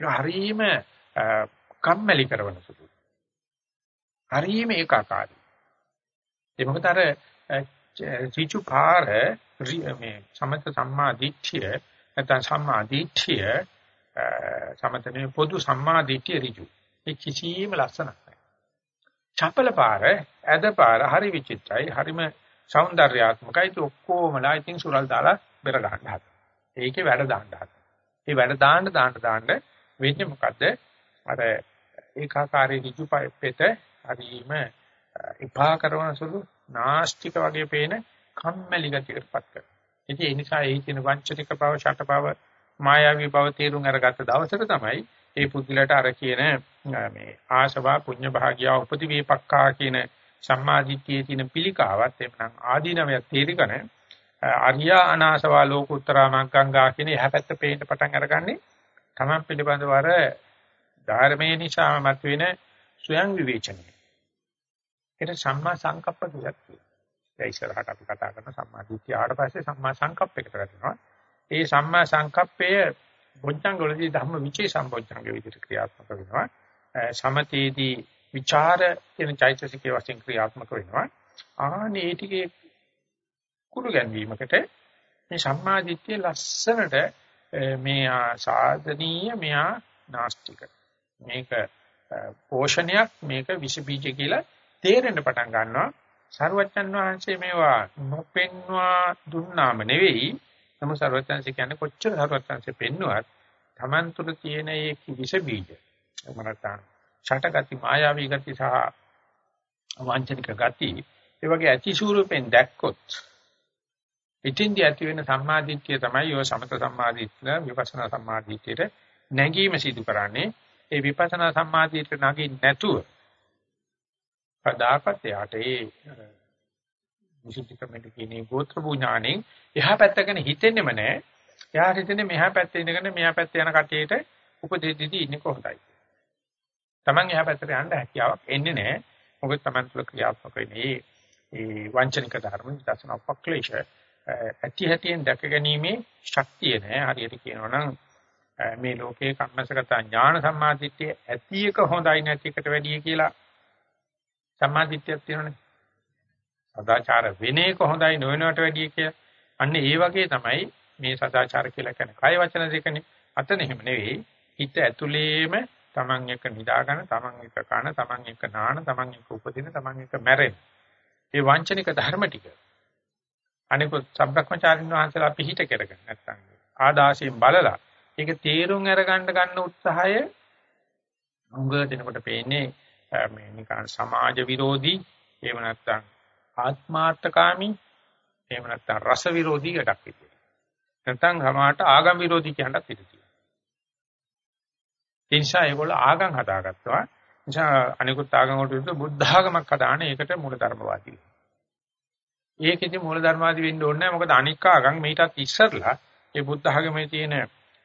ඒක හරිම කම්මැලි කරන සුළු. හරිම ඒකාකාරයි. ඒ මොකද අර චිචු පාර මේ සමත සම්මා දිට්ඨිය නැත්නම් සම්මා දිට්ඨිය සමතනේ පොදු සම්මා දිට්ඨිය ඍජු. ඒ කිසිම ලස්සනක් නැහැ. චපල පාර ඇද පාර හරි විචිත්‍රයි හරිම సౌందర్యාත්මකයි ඒ ඔක්කොමලා ඉතින් සුරල් දාලා බෙර ගන්න හදන. ඒකේ වැඩ දාන්න හදන. ඒ වැඩ දාන්න දාන්න දාන්න වෙන්නේ මොකද? අර ඒකාකාරී ඍජු පෙත හරිම ඉපා කරන සුළු නාස්තික වගේ පේන කම්මැලි ගතියකටපත් කරනවා. ඉතින් ඒ නිසා ඒ කියන වංචනික බව, ෂට බව, මායාවී බව තේරුම් අරගත්ත දවසට තමයි ඒ පුද්ගලට අර කියන මේ ආශවා පුඤ්ඤ භාග්‍ය උපති වේපක්ඛා කියන සම්මාදිට්ඨියේ තියෙන පිළිකාවත් එපනම් ආදීනවයක් තේරිකන අරියා අනාශවා ලෝකුත්තරා මග්ගංගා කියන එහා පැත්ත පේන්න පටන් අරගන්නේ තමන් පිළිබඳව අර ධර්මයේ නිසා මතුවෙන ස්වයං විවේචනය. ඒක සම්මා සංකප්ප කියලා කියනවා. ඒ ඉස්සරහට අපි කතා කරන සම්මා දිට්ඨිය ආවට පස්සේ සම්මා සංකප්පයකට වැටෙනවා. ඒ සම්මා සංකප්පය බොජ්ජංග වලදී ධම්ම විචේ සම්බොජ්ජංග විදිහට ක්‍රියාත්මක වෙනවා. සමතේදී ਵਿਚාර කියන චෛතසිකයේ වශයෙන් ක්‍රියාත්මක වෙනවා. ආනේ ටිකේ කුළු ගැන්වීමකට මේ සම්මාදිට්ඨිය ලස්සනට මේ සාධනීය මෙහා නාස්තික මේක පෝෂණයක් මේක විස බීජ කියලා තේරෙන්න පටන් ගන්නවා සරුවච්චන් වහන්සේ මේවා නොපෙන්වා දුන්නාම නෙවෙයි නමුත් සරුවච්චන්සේ කියන්නේ කොච්චර සරුවච්චන්සේ පෙන්නුවත් Taman තුල තියෙන ඒ විස බීජ. එහෙම නැත්නම් ෂටගති මායාවී ගති සහ වාංචනික ගති ඒ වගේ ඇති ස්වරූපෙන් දැක්කොත් ඉතින්දී ඇති වෙන සම්මාදිට්ඨිය තමයි ඔය සමත සම්මාදිට්ඨිය විපස්සනා සම්මාදිට්ඨියට නැගීම සිදු කරන්නේ. ඒ විපස්සනා සම්මාදිට්ඨියට නැගී නැතුව කදාකත් යාට ඒ විසුද්ධි ක්‍රමෙට කියන්නේ ගෝත්‍ර බුඥාණයෙන් එහා පැත්තගෙන හිතෙන්නෙම නැහැ. එහා හිතෙන්නේ මෙහා පැත්තේ ඉඳගෙන මෙහා පැත්තේ යන කටියට උපදෙද්දී ඉන්නේ කොහොමදයි. Taman එහා පැත්තට යන්න හැකියාවක් එන්නේ නැහැ. මොකද Taman තුල ක්‍රියාත්මක වෙන්නේ ඒ වංචනික ධර්ම දසන අපක්ලේශ ඇති හැටියෙන් දැක ගැනීමේ ශක්තිය නැහැ. හරියට කියනවා නම් මේ ලෝකේ කම්මසගත ඥාන සම්මාදිට්ඨිය ඇති එක හොඳයි නැති එකට වැඩිය කියලා සම්මාදිට්ඨියක් තියෙනනේ. සදාචාර වෙන එක හොඳයි නොවනවට වැඩිය කියලා. අන්න ඒ වගේ තමයි මේ සදාචාර කියලා කියන්නේ. කය වචන දෙකනේ. අතන එහෙම නෙවෙයි. හිත ඇතුලේම Taman එක නිදාගන්න, Taman එක කන, Taman එක නාන, Taman එක උපදින, Taman එක මැරෙන. ඒ වංචනික ධර්ම ටික. අනිකුත් සබ්‍රක්‍මචාරින් වහන්සේලා පිහිට කරගෙන නැත්තම් ආදාසියෙන් බලලා ඒක තීරුම් අරගන්න ගන්න උත්සාහය උංග දෙනකොට පේන්නේ මේ නිකන් සමාජ විරෝධී එහෙම නැත්නම් ආත්මාර්ථකාමී එහෙම නැත්නම් රස විරෝධී යටක් විදියට. නැත්නම් සමාජට ආගම් විරෝධී කියන්නත් ඉතිතියි. ඒ නිසා ඒගොල්ලෝ ආගම් හදාගත්තා. නිසා අනිකුත් ආගම් වලට විරුද්ධ බුද්ධ ආගමක් හදාන ඒකට මූලධර්මවාදී. ඒකෙදි මූලධර්මවාදී වෙන්න ඕනේ නැහැ. මොකද අනික් ආගම් මීටත් ඉස්සරලා ඒ බුද්ධ ආගමේ තියෙන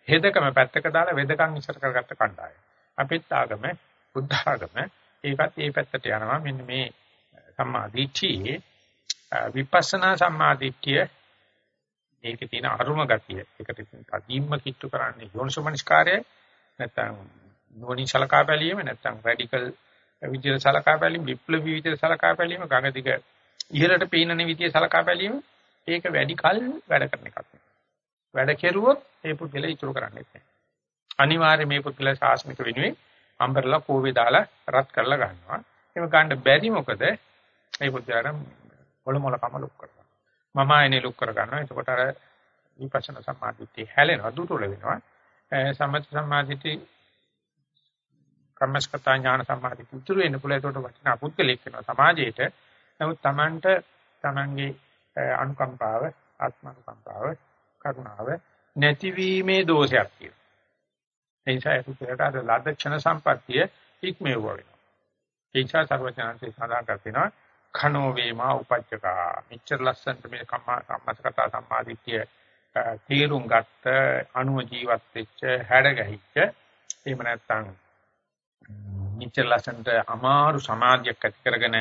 හෙදකම පැත්තක දාලා වෙදකම් ඉස්සර කරගත්ත කණ්ඩායම. අපිත් ආගම බුද්ධ ආගම ඒකත් ඒ පැත්තට යනවා. මෙන්න මේ සම්මා දිට්ඨියේ විපස්සනා සම්මා දිට්ඨිය ඒකේ තියෙන අරුම ගතිය. ඒකට අදීම්ම කිට්ටු කරන්නේ යෝනිසෝමනස්කාරය නැත්නම් නෝනි සලකා බැලීම නැත්නම් රැඩිකල් විදියට සලකා බැලීම විප්ලවී විදියට සලකා බැලීම ගඟ දිග ඉහළට පීනන විදිය සලකා බැලීම ඒක වැඩි කල වැඩ කරන එකක්. වැඩ කෙරුවොත් ඒ පුද්ගලයා ඉතුරු කරන්නේ නැහැ. අනිවාර්යයෙන් මේ පුද්ගලයා ශාස්ත්‍රික වෙනුවෙන් අම්බරලා කෝවේ දාලා රත් කරලා ගන්නවා. එහෙම ගන්න බැරි මොකද? මේ පුද්ගලයාට මොළ මොළ කම ලොක් කරනවා. මම ආයනේ ලොක් කර ගන්නවා. එතකොට අර විපස්සනා සම්මාදිට්ඨිය හැලෙනවා දුටුල වෙනවා. සම්මත සම්මාදිට්ඨි කම්මස්කතා ඥාන සම්මාදිට්ඨි උතුරු වෙන්න පුළුවන්. එතකොට වටිනා පුද්ගලෙක් වෙනවා සමාජයේට. නමුත් Tamanට Tamanගේ අනුකම්පාව ආත්මනුකම්පාව කරුණාව නැතිවීමේ දෝෂයක් තියෙනවා. ඒ නිසා ඒක උඩට අර ලද ක්ෂණ සම්පත්තිය ඉක්මෙව වෙනවා. ඒ නිසා සර්වඥාන්සේ සඳහන් කරනවා khano vema upajjaka. මෙච්චර ලස්සනට මේ කම්මසකතා සම්මාදිට්ඨිය තීරුම් ගත්ත අණුව ජීවත් වෙච්ච හැඩ ගැහිච්ච එහෙම නැත්නම් මෙච්චර ලස්සනට අමාරු සමාධියක් ඇති කරගෙන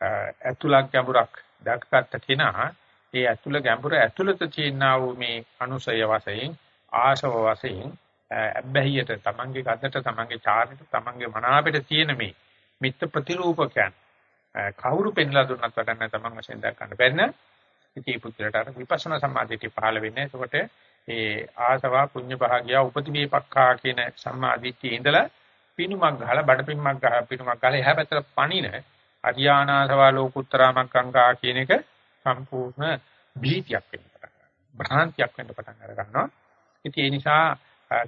ඇතුළක් ගැඹුරක් දැක්ගත්ත කෙනා ඒ ඇතුළ ගැඹුර ඇතුළත තියෙනා වූ මේ අනුසය වශයෙන් ආශව වශයෙන් අබ්බැහියට තමන්ගේ ගතට තමන්ගේ චාරිත තමන්ගේ මනාපෙට තියෙන මේ මිත්‍ර ප්‍රතිරූපකයන් කවුරු පෙන්ලා දුන්නත් වැඩක් නැහැ තමන් වශයෙන් දැක් ගන්න බැන්න ඉති පුත්‍රට අර විපස්සනා සමාධියට පහළ වෙන්නේ එතකොට ඒ ආසවා පුඤ්ඤ භාගිය උපතිවේපක්ඛා කියන සම්මාදිට්ඨියේ ඉඳලා පිනුමක් ගහලා බඩපින්මක් ගහ පිනුමක් ගහලා එහා පැත්තට පණින අරියානාසවා ලෝකුත්තරාමක් ගංගා කියන එක සම්පූර්ණ බීතියක් වෙන්න පටන් ගන්නවා. භ්‍රාන්තියක් වෙන්න පටන් අර ගන්නවා. ඉතින් ඒ නිසා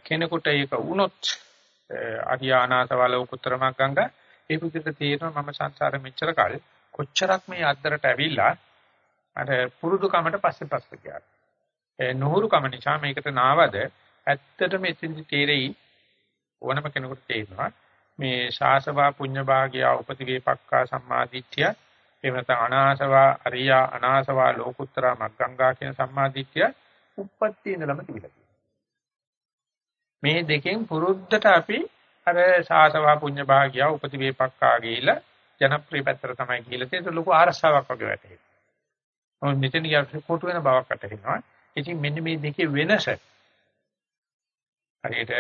කෙනෙකුට ඒක වුණොත් අරියානාසවා ලෝකුත්තරාමක් ගංගා ඒ පුදුට තේරෙනවා මම සංසාරෙ මෙච්චර කල් කොච්චරක් මේ අද්දරට ඇවිල්ලා අර පුරුදු කමට පස්සේ පස්සේ ගියා. ඒ නොහුරු කම නිසා මේකට නාවද ඇත්තටම එතෙන්දි තේරෙයි ඕනම කෙනෙකුට තේරෙනවා මේ ශාසවා පුඤ්ඤ භාගිය උපති වේපක්කා සම්මාදිට්ඨිය එහෙම නැත්නම් අනාසවා අරියා අනාසවා ලෝකුත්තරා මග්ගංගා කියන සම්මාදිට්ඨිය උප්පත්ති ඉඳලම තිබිලා මේ දෙකෙන් පුරුද්දට අපි අර ශාසවා පුඤ්ඤ භාගිය උපති වේපක්කා ගිහිලා ජනප්‍රිය පැත්තට තමයි ගිහිලා තියෙන ලොකු ආරස්සාවක් වගේ වැටහෙනවා. මොකද මෙතන ගියාට කොටු වෙන බවක් වැටහෙනවා. ඉතින් මෙන්න මේ දෙකේ වෙනස හරියට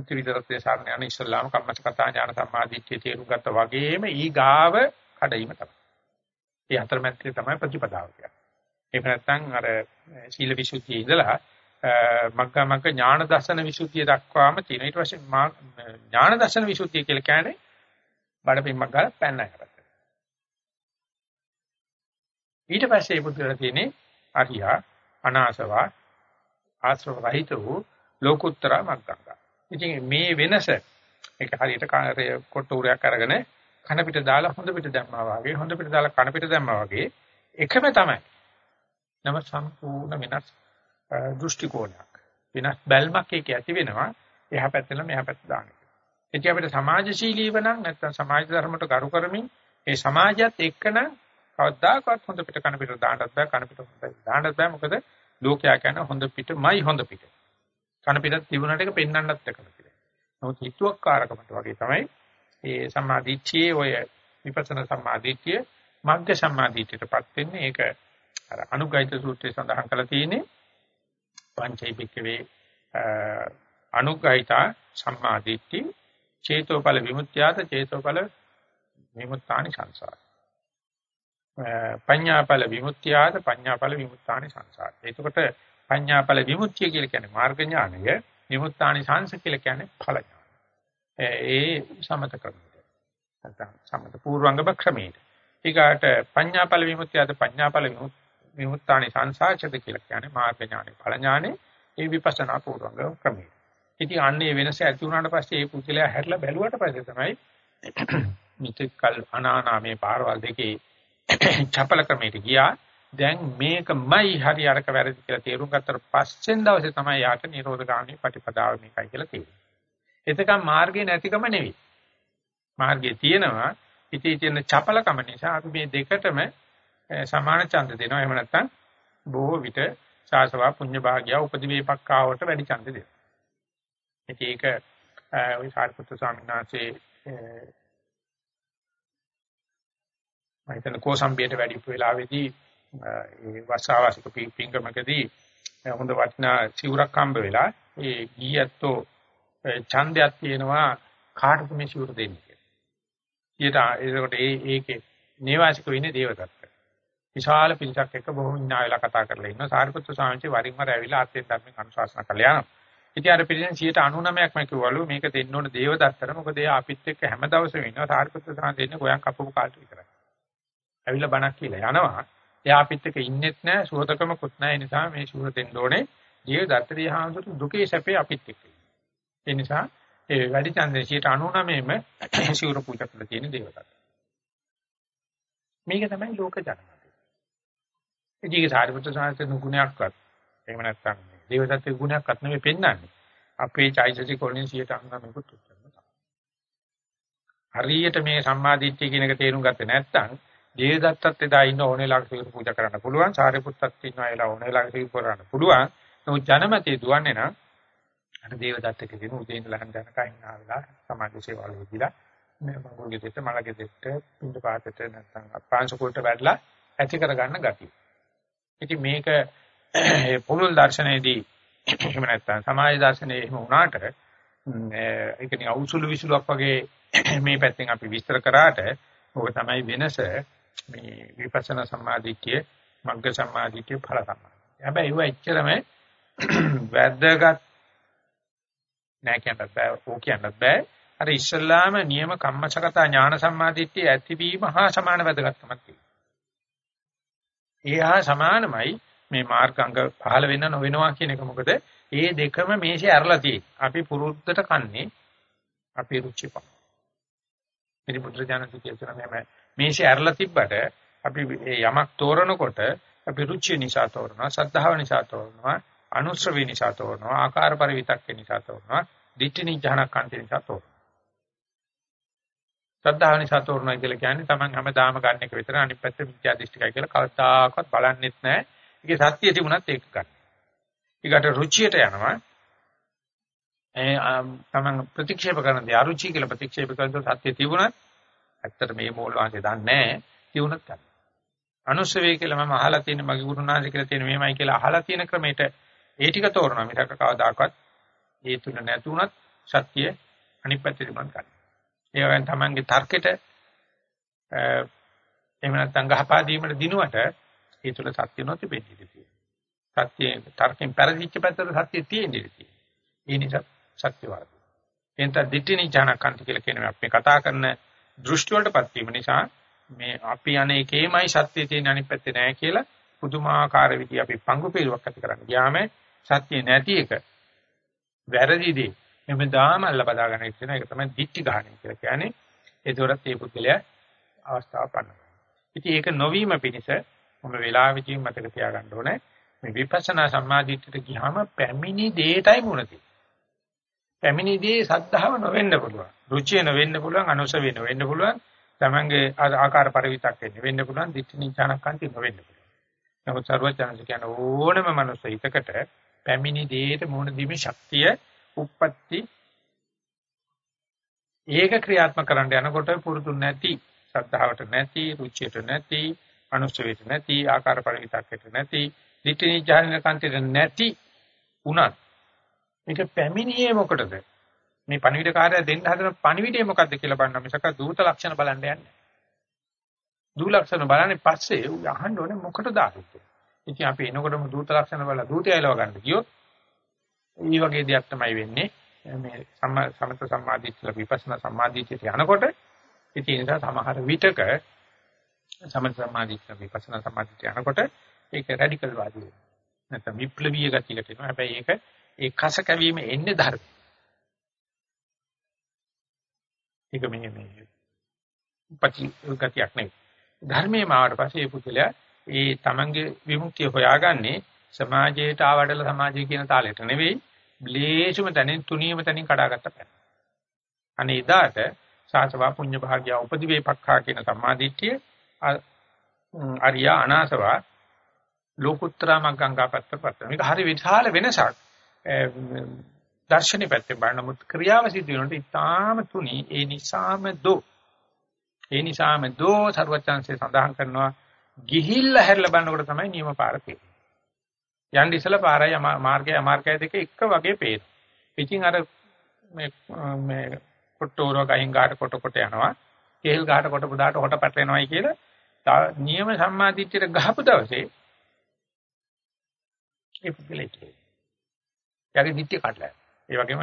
ත්‍රිවිධ රත්නේ සාරණ යන ඉස්ලාම කම්මස්සකතා ඥාන සම්මාදිට්ඨිය තේරුම් ගත්ත වගේම ඊ ගාව කඩීම තමයි. ඒ අතරමැත්තේ තමයි ප්‍රතිපදාව කියන්නේ. ඒක නැත්නම් අර සීල විසුද්ධිය ඉඳලා මග්ගා මග්ග ඥාන දර්ශන විසුද්ධිය දක්වාම තියෙන. ඊට පස්සේ ඥාන දර්ශන විසුද්ධිය කියලා කියන්නේ බඩපින්මක් ගාලා පැන්න කරත්. ඊට පස්සේ මේ බුදුරජාණන් තියෙන්නේ අරියා අනාසවා ආශ්‍රව රහිත වූ ලෝකුත්තර මග්ගංගා. ඉතින් මේ වෙනස ඒක හරියට කාර්ය කොට උරයක් අරගෙන කන පිට දාලා හොඳ පිට දැම්මා වගේ හොඳ පිට දාලා කන පිට දැම්මා වගේ එකම තමයි. නම සම්පූර්ණ වෙනස් දෘෂ්ටි කෝණයක්. වෙනස් බැල්මක් ඒක ඇති වෙනවා. එහා පැත්තෙන් මෙහා පැත්ත දාන එක. ඉතින් අපිට සමාජශීලීව නම් නැත්නම් සමාජ ධර්මයට ගරු කරමින් ඒ සමාජයත් එක්කන කවදාකවත් හොඳ පිට කන පිට දාන්නත් බෑ කන පිට හොඳ දාන්නත් බෑ මොකද ලෝකයා කියන්නේ හොඳ පිටමයි හොඳ පිට. කන පිටත් තිබුණාට ඒක පෙන්වන්නත් එකම කියලා. නමුත් හිතුවක්කාරකමට වගේ තමයි ඒ සම්මාදිට්ඨියේ ඔය විපස්සනා සම්මාදිට්ඨිය මග්ග සම්මාදිට්ඨියටපත් වෙන්නේ ඒක අර අනුගයිත සූත්‍රයේ සඳහන් කරලා තියෙන්නේ පංචෛපිකවේ අනුගයිතා සම්මාදිට්ඨි චේතෝපල විමුක්තියත චේතෝපල විමුක්තානි සංසාර පඤ්ඤාපල විමුක්තියද පඤ්ඤාපල විමුක්තානි සංසාර. එතකොට පඤ්ඤාපල විමුක්තිය කියලා කියන්නේ මාර්ග ඥානය, විමුක්තානි සංස කියලා කියන්නේ ඵල ඥානය. ඒ සමත ක්‍රමයට. නැත්නම් සමත පූර්වංග ක්‍රමයට. ඊගාට පඤ්ඤාපල විමුක්තියද පඤ්ඤාපල විමුක්තානි සංසාරචද කියලා කියන්නේ මාර්ග ඥානෙ ඵල ඥානෙ ඒ විපස්සනා පූර්වංග ක්‍රමයට. ඉතින් අන්නේ වෙනස ඇති වුණාට පස්සේ ඒ පුද්ගලයා හැරිලා බැලුවට පස්සේ තමයි මිත්‍යකල් අනානාමේ පාරවල් දෙකේ චපල ක්‍රමයට ගියා. දැන් මේකමයි හරි අරක වැරදි කියලා තේරුම් ගත්තට පස්සෙන් දවසේ තමයි යාට නිරෝධ ගාමී ප්‍රතිපදාව මේකයි කියලා තේරෙන්නේ. එතකම් මාර්ගේ නැතිකම නෙවෙයි. මාර්ගයේ තියෙනවා ඉතී තියෙන චපලකම නිසා අපි මේ දෙකටම සමාන ඡන්ද දෙනවා. එහෙම නැත්නම් බොහෝ විට සාසවා පුඤ්ඤ භාග්‍ය උපදිවේපක්කාවට වැඩි ඡන්ද දෙනවා. ඉතින් ඒක ওই සාරිපුත්‍ර ස්වාමීන් වහන්සේ මම හිතන කෝසම්බියට වැඩිපු වෙලාවේදී ඒ වස්සාවාසික පිංගමකදී හොඳ වටිනා සිවුරක් හම්බ වෙලා ඒ ගියත්තෝ ඡන්දයක් තියෙනවා කාටද මේ සිවුර දෙන්නේ කියලා. ඒකට ඒ ඒකේ නේවාසික වෙන්නේ දේවදත්ත. විශාල පිරිසක් එක්ක බොහොම ඉන්නා වෙලා කතා කරලා ඉන්නවා. සාරිපුත්‍ර ස්වාමීන් වරින් වර ඇවිල්ලා ආත්මෙන් ධර්මයෙන් අනුශාසනා කළා යනවා. ඉතින් අර පිරිසෙන් 99%ක්ම කිව්වලු මේක දෙන්න ඕන දේවදත්තට. මොකද එයා අපිත් එක්ක හැම දවසෙම ඉන්නවා. සාරිපුත්‍ර ස්වාමීන් දෙන්නේ ගෝයන් කපපු කාලේ විතරයි. ඇවිල්ලා බණක් කියලා යනවා. එයා අපිත් එක්ක ඉන්නෙත් නැහැ, සුවතකමකුත් නැහැ. ඒ නිසා මේ සුවත දෙන්න ඕනේ. දේවදත්තදී හාමුදුරු දුකේ සැපේ අපිත් එක්ක. ඒ නිසා ඒ වැඩි ඡන්දේ 99ම සිවුර පූජා කරලා තියෙන දේවදත්ත. මේක තමයි ලෝක ජනමතය. ඒකේ සාරිපුත්‍ර සාහිත්‍ය නුගුණයක්වත් එහෙම නැත්නම් දේවදත්තේ ගුණයක්වත් නෙමෙයි පෙන්වන්නේ. අපේ චෛතසික වලින් 99කුත් උත්තරම තමයි. හරියට මේ සම්මාදිට්ඨිය කියන එක තේරුම් ගත්තේ නැත්නම් දේවදත්තත් එදා ඉන්න ඕනේ ලාක සිවුරු පූජා කරන්න පුළුවන්. සාරිපුත්තත් ඉන්නවා එලා ඕනේ ලාක සිවුරු කරන්න පුළුවන්. නමුත් ජනමතේ දුවන්නේ නම් අර දේවදත්ත කියන උදේ ඉඳලා හන්දනක ඉන්නා වෙලා සමාජ සේවාවල දීලා මේ මගුල්ගේ දෙට මලගේ දෙට පින්ඩ පාතට නැත්නම් පාංශකුලට වැඩලා ඇති කරගන්න ගතිය. ඉතින් මේක පුරුල් දර්ශනයේදී එහෙම නැත්නම් සමාජ දර්ශනයේ එහෙම වුණාට ඒක නිකන් අවුසුළු විසුලුවක් වගේ මේ පැත්තෙන් අපි විස්තර කරාට ඕක තමයි වෙනස මේ විපස්සනා සම්මාදිටිය මග්ග සම්මාදිටිය ඵල සම්මාදිටිය. හැබැයි ඒව එච්චරම වැදගත් නෑ කියන්නත් බෑ ඕක කියන්නත් බෑ. අර ඉස්සල්ලාම නියම කම්මසගත ඥාන සම්මාදිටිය ඇතිවීම හා සමාන වැදගත්කමක් තියෙනවා. ඒ හා සමානමයි මේ මාර්ගාංග පහළ වෙන්න නොවෙනවා කියන එක මොකද ඒ දෙකම මේෂේ ඇරලා තියෙන්නේ. අපි පුරුද්දට කන්නේ අපේ රුචිපා. ඉතින් බුදුරජාණන් කියනවා මේ මේෂේ ඇරලා තිබ්බට අපි යමක් තෝරනකොට අපි රුචිය නිසා තෝරනවා, සද්ධාව නිසා තෝරනවා, අනුශ්‍රවී නිසා තෝරනවා, ආකාර පරිවිතක්ක නිසා තෝරනවා, දිට්ඨි නිජහනකාන්ති නිසා තෝරනවා. ශ්‍රද්ධාව නිසා තෝරනවා කියලා කියන්නේ Taman හැමදාම ගන්න එක විතර අනිත් පැත්ත මිත්‍යා දෘෂ්ටිකයි කියලා කවදාකවත් බලන්නෙත් නැහැ. ඒකේ සත්‍ය තිබුණත් ඒක ගන්න. ඊකට රුචියට යනවා. ඒ තමන් ප්‍රතික්ෂේප කරන දේ අරුචි කියලා ප්‍රතික්ෂේප කරන සත්‍ය තිබුණත් ඇත්තට මේ මෝල් වාසේ දන්නේ නැහැ තිබුණත් ගන්න. අනුස්සවේ කියලා මම අහලා තියෙන මගේ ගුරුනාථ කියලා තියෙන මේමයි කියලා අහලා තියෙන ක්‍රමයට ඒ ටික තෝරනවා මිසක කවදාකවත් ඒ තුන නැතුණත් සත්‍ය අනිත් පැත්තට මම ගන්න. ඒ වගේම තමන්ගේ තර්කෙට එහෙම නැත්නම් ගහපා දීමට දිනුවට ඒ තුල සත්‍ය නොතිබෙන්නේ තියෙනවා. සත්‍ය තර්කෙන් පරිදිච්ච පැත්තට සත්‍ය තියෙන්නේ තියෙනවා. ඒ නිසා සත්‍යවාදී. එතන දිට්ඨිනි ඥානකාන්ති කියලා කියන අපි කතා කරන දෘෂ්ටි වලටපත් වීම නිසා මේ අපි යන එකේමයි සත්‍ය තියෙන අනිත් පැත්තේ නැහැ කියලා පුදුමාකාර විදිහ අපි පංගු පිරුවක් ඇති කරන්න ගියාම සත්‍ය නැති එක වැරදිදී එමෙදාම අල්ල බදා ගන්න ඉතින් ඒක තමයි දික්ටි ගහණය කියලා කියන්නේ ඒතරත් මේ පුද්ගලයා අවස්ථාව පන්නනවා. ඉතින් ඒක නොවීම පිණිස මොන වෙලාවෙදී මතක තියාගන්න ඕනේ මේ විපස්සනා සම්මාදිට්ඨියට ගියාම පැමිණි දෙයටයි මුණ දෙන්නේ. පැමිණි දේ සද්ධාව නොවෙන්න පුළුවන්. රුචිය නොවෙන්න පුළුවන්, අනුස වෙන්න වෙන්න පුළුවන්. තමංගේ ආකාර පරිවිතක් වෙන්න වෙන්න පුළුවන්, දිට්ඨි නිචානකාන්ති නොවෙන්න පුළුවන්. නමුත් සර්වඥාන්සේ කියන ඕනම මනුස්ස හිතකට පැමිණි දෙයට මුණ දීමේ ශක්තිය, උප්පත්ති ඒක ක්‍රියාත්මක කරන්න යනකොට පුරුදු නැති, සද්ධාවට නැති, රුචියට නැති, අනුසවයට නැති, ආකාර පරිවිතක්කට නැති, දිට්ඨි නිචානකාන්තිට නැති උනත් මේක පැමිණියේ මොකටද? මේ පණිවිඩ කාර්යය දෙන්න හදන පණිවිඩය මොකද්ද කියලා බලන්න මිසක දූත ලක්ෂණ බලන්න යන්නේ. දූ ලක්ෂණ බලන්නේ පස්සේ ඌ අහන්න ඕනේ මොකටද ආන්නේ. ඉතින් අපි එනකොටම දූත ලක්ෂණ බලලා දූතය එලව ගන්න ගියොත් මේ වගේ දෙයක් තමයි වෙන්නේ. මේ සමත සම්මාදිට්ඨිය විපස්සනා සම්මාදිට්ඨියට යනකොට ඉතින් ඒ නිසා සමහර විටක සමත සම්මාදිට්ඨිය විපස්සනා සම්මාදිට්ඨිය යනකොට ඒක රැඩිකල් වාදී වෙනවා. නැත්නම් විප්ලවීය ගතියකට එනවා. හැබැයි ඒක ඒ කස කැවීම එන්නේ ධර්ම. ඒක මේ මේ උපති ගතියක් නෙවෙයි. ධර්මයේ මාවට පස්සේ මේ පුද්ගලයා ඒ තමන්ගේ විමුක්තිය හොයාගන්නේ සමාජයට ආවඩල සමාජය කියන තාලෙට නෙවෙයි බ්ලේෂුම තනින් තුනියම තනින් කඩාගත්ත පැන. අනේ එදාට සාසවා පුඤ්ඤ භාග්‍ය උපදිවේපක්ඛා කියන සම්මාදිට්ඨිය අරියා අනාසවා ලෝකුත්තරා මග්ගංගාපත්ත පත්ත. මේක හරි විශාල වෙනසක්. දර්ශනේ පැත්තෙන් බලනමුත් ක්‍රියාව සිදු වෙනකොට ඊටාම තුනි ඒ නිසාම දෝ ඒ නිසාම දෝ ਸਰවචන්සේ සඳහන් කරනවා ගිහිල්ලා හැරලා බලනකොට තමයි නියම පාර තියෙන්නේ යන්න ඉස්සලා පාරයි මාර්ගය අමාර්ගය දෙක එක වගේ පේන ඉතින් අර මේ මේ කොට්ටෝර ගහින් ගාට කොට කොට යනවා. කේල් ගාට කොට පුදාට හොට පැටලෙනවයි කියලා නියම සම්මාදිට්ඨියට ගහපු දවසේ ඒ පුදුලෙක් එයාගේ දිට්ඨිය කඩලා ඒ වගේම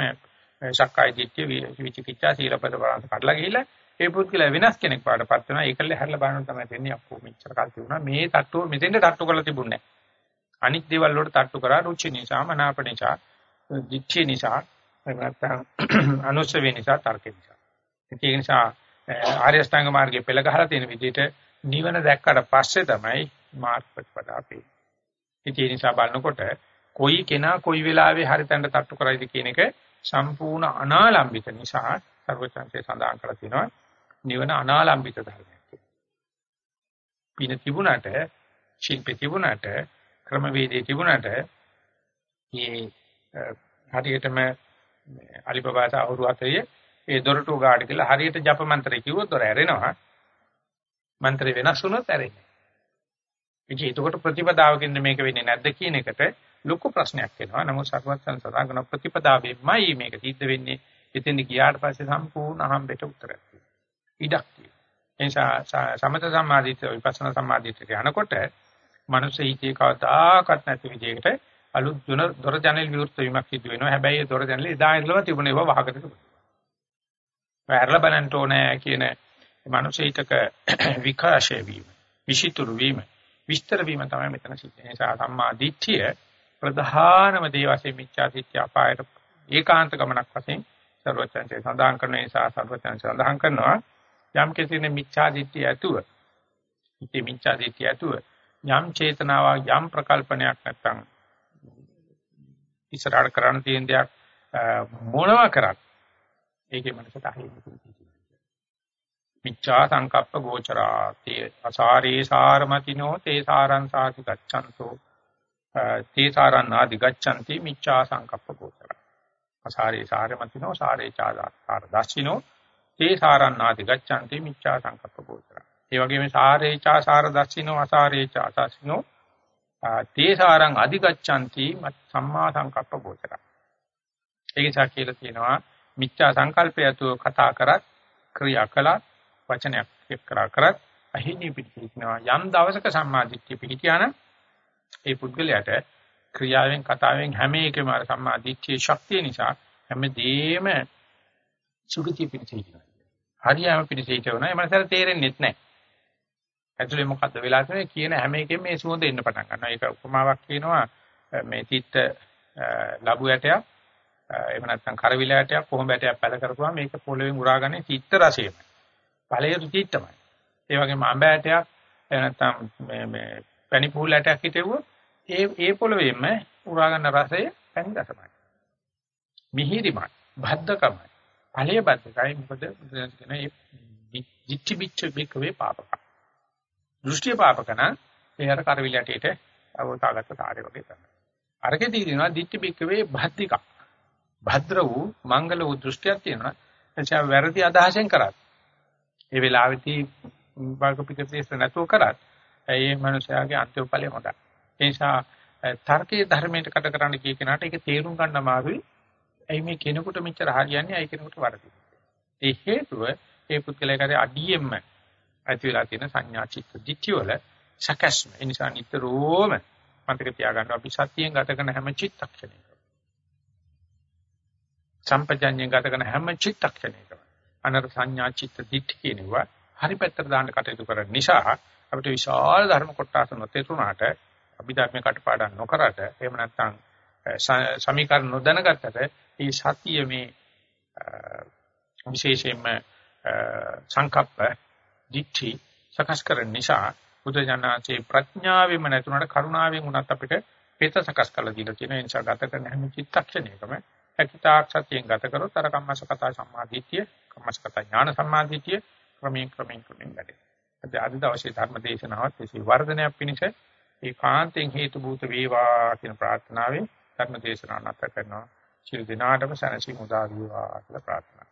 සක්කාය දිට්ඨිය විචිකිච්ඡා සීලපද වරන්ත කඩලා ගිහිල්ලා ඒ පුද්ගලයා වෙනස් කෙනෙක් පාඩපත් වෙනවා. ඒකල්ල හැරලා බලන තමයි වෙන්නේ අපෝ මෙච්චර කල් තිබුණා. මේ තට්ටුව මෙතෙන්ට තට්ටු කරලා තිබුණේ අනිත් දේවල් වලට තට්ටු කරා රුචි නිසා මනාප නිසා දිට්ඨිය නිසා එහෙම නැත්නම් අනුසවේ නිසා තර්ක නිසා ඒක නිසා ආර්ය අෂ්ටාංග මාර්ගයේ පෙළ ගහලා තියෙන විදිහට නිවන දැක්කට පස්සේ තමයි මාර්ග ප්‍රතිපදා පේන්නේ. ඒ නිසා බලනකොට කොයි කෙනා කොයි වෙලාවෙ හරි තැනට තට්ටු කරයිද කියන එක සම්පූර්ණ අනාලම්බිත නිසා සර්වචන්සේ සඳහන් කරලා තිනවා නිවන අනාලම්බිත ධර්මයක් කියලා. පින තිබුණාට, ශිල්ප තිබුණාට, ක්‍රමවේදේ තිබුණාට මේ හරියටම අලිබබාට අවුරු අතේ ඒ දොරටු ගාඩ කියලා හරියට ජප මන්ත්‍රය කිව්වොත් දොර ඇරෙනවා. මන්ත්‍රය වෙනස් වුණොත් ඇරෙන්නේ. ඉතින් ඒකට ප්‍රතිපදාවකින් මේක වෙන්නේ නැද්ද කියන එකට ලොකු ප්‍රශ්නයක් වෙනවා. නමුත් සර්වඥයන් සඳහන් කරන ප්‍රතිපදාවෙමයි මේක සිද්ධ වෙන්නේ. එතෙන් ගියාට පස්සේ සම්පූර්ණ අහම්බෙට උත්තරයක් තියෙනවා. ඉඩක් තියෙනවා. එනිසා සමත සම්මාදිත විපස්සනා සම්මාදිතට යනකොට මනුස්ස හිතේ කවදාකවත් නැති විදිහකට අලුත් දොර ජනෙල් විවෘත වීමක් සිදු වෙනවා. හැබැයි ඒ දොර ජනෙල් එදා ඉඳලම තිබුණේ ඒවා වහකට තිබුණා. වැරලා බලන්න ඕනේ කියන මනුස්ස හිතක විකාශය වීම, විෂිතුරු වීම, විස්තර වීම තමයි මෙතන සිද්ධ වෙන්නේ. ඒ නිසා සම්මා දිට්ඨිය ප්‍රධානම දේ වශයෙන් මිච්ඡා දිට්ඨිය අපායට ඒකාන්ත ගමනක් වශයෙන් සර්වචන්සේ සඳහන් කරන නිසා සර්වචන්සේ සඳහන් කරනවා යම් කෙනෙක් මිච්ඡා දිට්ඨිය ඇතුව ඉති මිච්ඡා දිට්ඨිය ඇතුව යම් චේතනාවක් යම් ප්‍රකල්පනයක් නැත්තම් ඉස්සරහට කරන්න තියෙන දෙයක් මොනවා කරත් ඒකේ මනසට අහිමි මිච්ඡා සංකප්ප ගෝචරා තේ අසාරේ සාරමතිනෝ තේ සාරං සාති ගච්ඡන්තෝ තේසාරං ආදි ගච්ඡanti මිච්ඡා සංකප්ප ගෝචර. අසාරේ සාරමතිනෝ සාරේ චාදාකාර දස්සිනෝ තේසාරං ආදි ගච්ඡanti මිච්ඡා සංකප්ප ගෝචර. ඒ වගේම සාරේ චාසාර දස්සිනෝ අසාරේ චාසසිනෝ තේසාරං ආදි ගච්ඡanti සම්මා සංකප්ප ගෝචර. ඒ නිසා කියලා තියෙනවා මිච්ඡා සංකල්පයතු කතා කරත් ක්‍රියා කළත් වචනයක් එක්කරා කරත් අහිණී පිටිනවා යම් දවසක සම්මාදිට්ඨිය පිටියාන ඒ පුද්ගලයාට ක්‍රියාවෙන් කතාවෙන් හැම එකම අර සම්මාදිට්ඨියේ ශක්තිය නිසා හැමදේම සුගතිය පිටිනවා. හරියම පිටිහිටවනවා. ඒ මනසට තේරෙන්නේ නැහැ. ඇතුලේ මොකද්ද වෙලා තියෙන්නේ කියන හැම එකෙම මේ සුවඳ එන්න පටන් ගන්නවා. ඒක උපමාවක් කියනවා මේ තිත්ත ලැබු ඇටයක් එහෙම නැත්නම් කරවිල ඇටයක් කොහොඹ ඇටයක් පැල කරපුවාම මේක පොළවෙන් උරාගන්නේ තිත්ත රසයමයි. ඵලයේ තිත්තමයි. ඒ වගේම අඹ ඇටයක් එහෙම නැත්නම් මේ මේ පැණි පුහුල ඇටයක් හිටෙව්වොත් ඒ ඒ පොළවෙම උරා ගන්න රසය පැණි රසමයි. මිහිරිමයි, භද්දකමයි. ඵලයේ බද්දකයි මොකද කියන ඒ දිච්ච බිච්ච බිකවේ පාපක. දෘෂ්ටි පාපක නම් ඒ අර කරවිල ඇටේට අවතාගත තාරේ වගේ තමයි. අරකේ තියෙනවා දිච්ච බිකවේ භද්දික. භද්‍ර වූ මංගල වූ දෘෂ්ටියක් තියෙනවා. එනිසා වැරදි අදහසෙන් කරත් ඒ වෙලාවෙදී වර්ග පිටකේස නැතුව කරත් ඒ මනුස්සයාගේ අන්තිම ඵලය හොඳයි. ඒ නිසා තර්කයේ ධර්මයට කට කරන්න කිය කෙනාට ඒක තේරුම් ගන්න අමාරුයි. ඇයි මේ කෙනෙකුට මෙච්චර හරියන්නේ ඇයි කෙනෙකුට වරදින්නේ. ඒ හේතුව ඒ පුද්ගලයාගේ අඩියෙම ඇති වෙලා තියෙන සංඥා චිත්ත දිට්ඨිය වල සකස්ම. ඒ නිසා නිතරම මතක තියාගන්න අපි සතියෙන් ගත කරන හැම චිත්තක්ෂණයකම සම්පජඤ්ඤයෙන් ගත කරන හැම චිත්තක්ෂණයකම අනර සංඥා චිත්ත දිට්ඨි කියනවා හරි පැත්තට දාන්න කටයුතු කරන නිසා අපිට විශාල ධර්ම කොටස නොතේරුණාට අභිධර්මයේ කටපාඩම් නොකරට එහෙම නැත්නම් සමීකරණ නොදැනගත්තට මේ සතිය මේ විශේෂයෙන්ම සංකප්ප දිට්ඨි සකස් කරන නිසා බුදුජානනාචේ ප්‍රඥාවෙම නැතුණට කරුණාවෙන් උනත් අපිට පෙත සකස් කරලා දීලා තියෙන නිසා ගත කරන හැම චිත්තක්ෂණයකම හැකිතාක් සතියෙන් ගත කරොත් අර කම්මසකතා සම්මාදිට්ඨිය කම්මසකතා ඥාන සම්මාදිට්ඨිය ක්‍රමයෙන් ක්‍රමයෙන් ක්‍රමයෙන් වැඩේ. අද අද දවසේ ධර්ම දේශනාවත් එසේ වර්ධනයක් පිණිස ඒකාන්තයෙන් හේතු භූත වේවා කියන ප්‍රාර්ථනාවෙන් ධර්ම දේශනාව නැවත කරනවා. සියලු දිනාටම සනසි මුදා වේවා කියලා ප්‍රාර්ථනා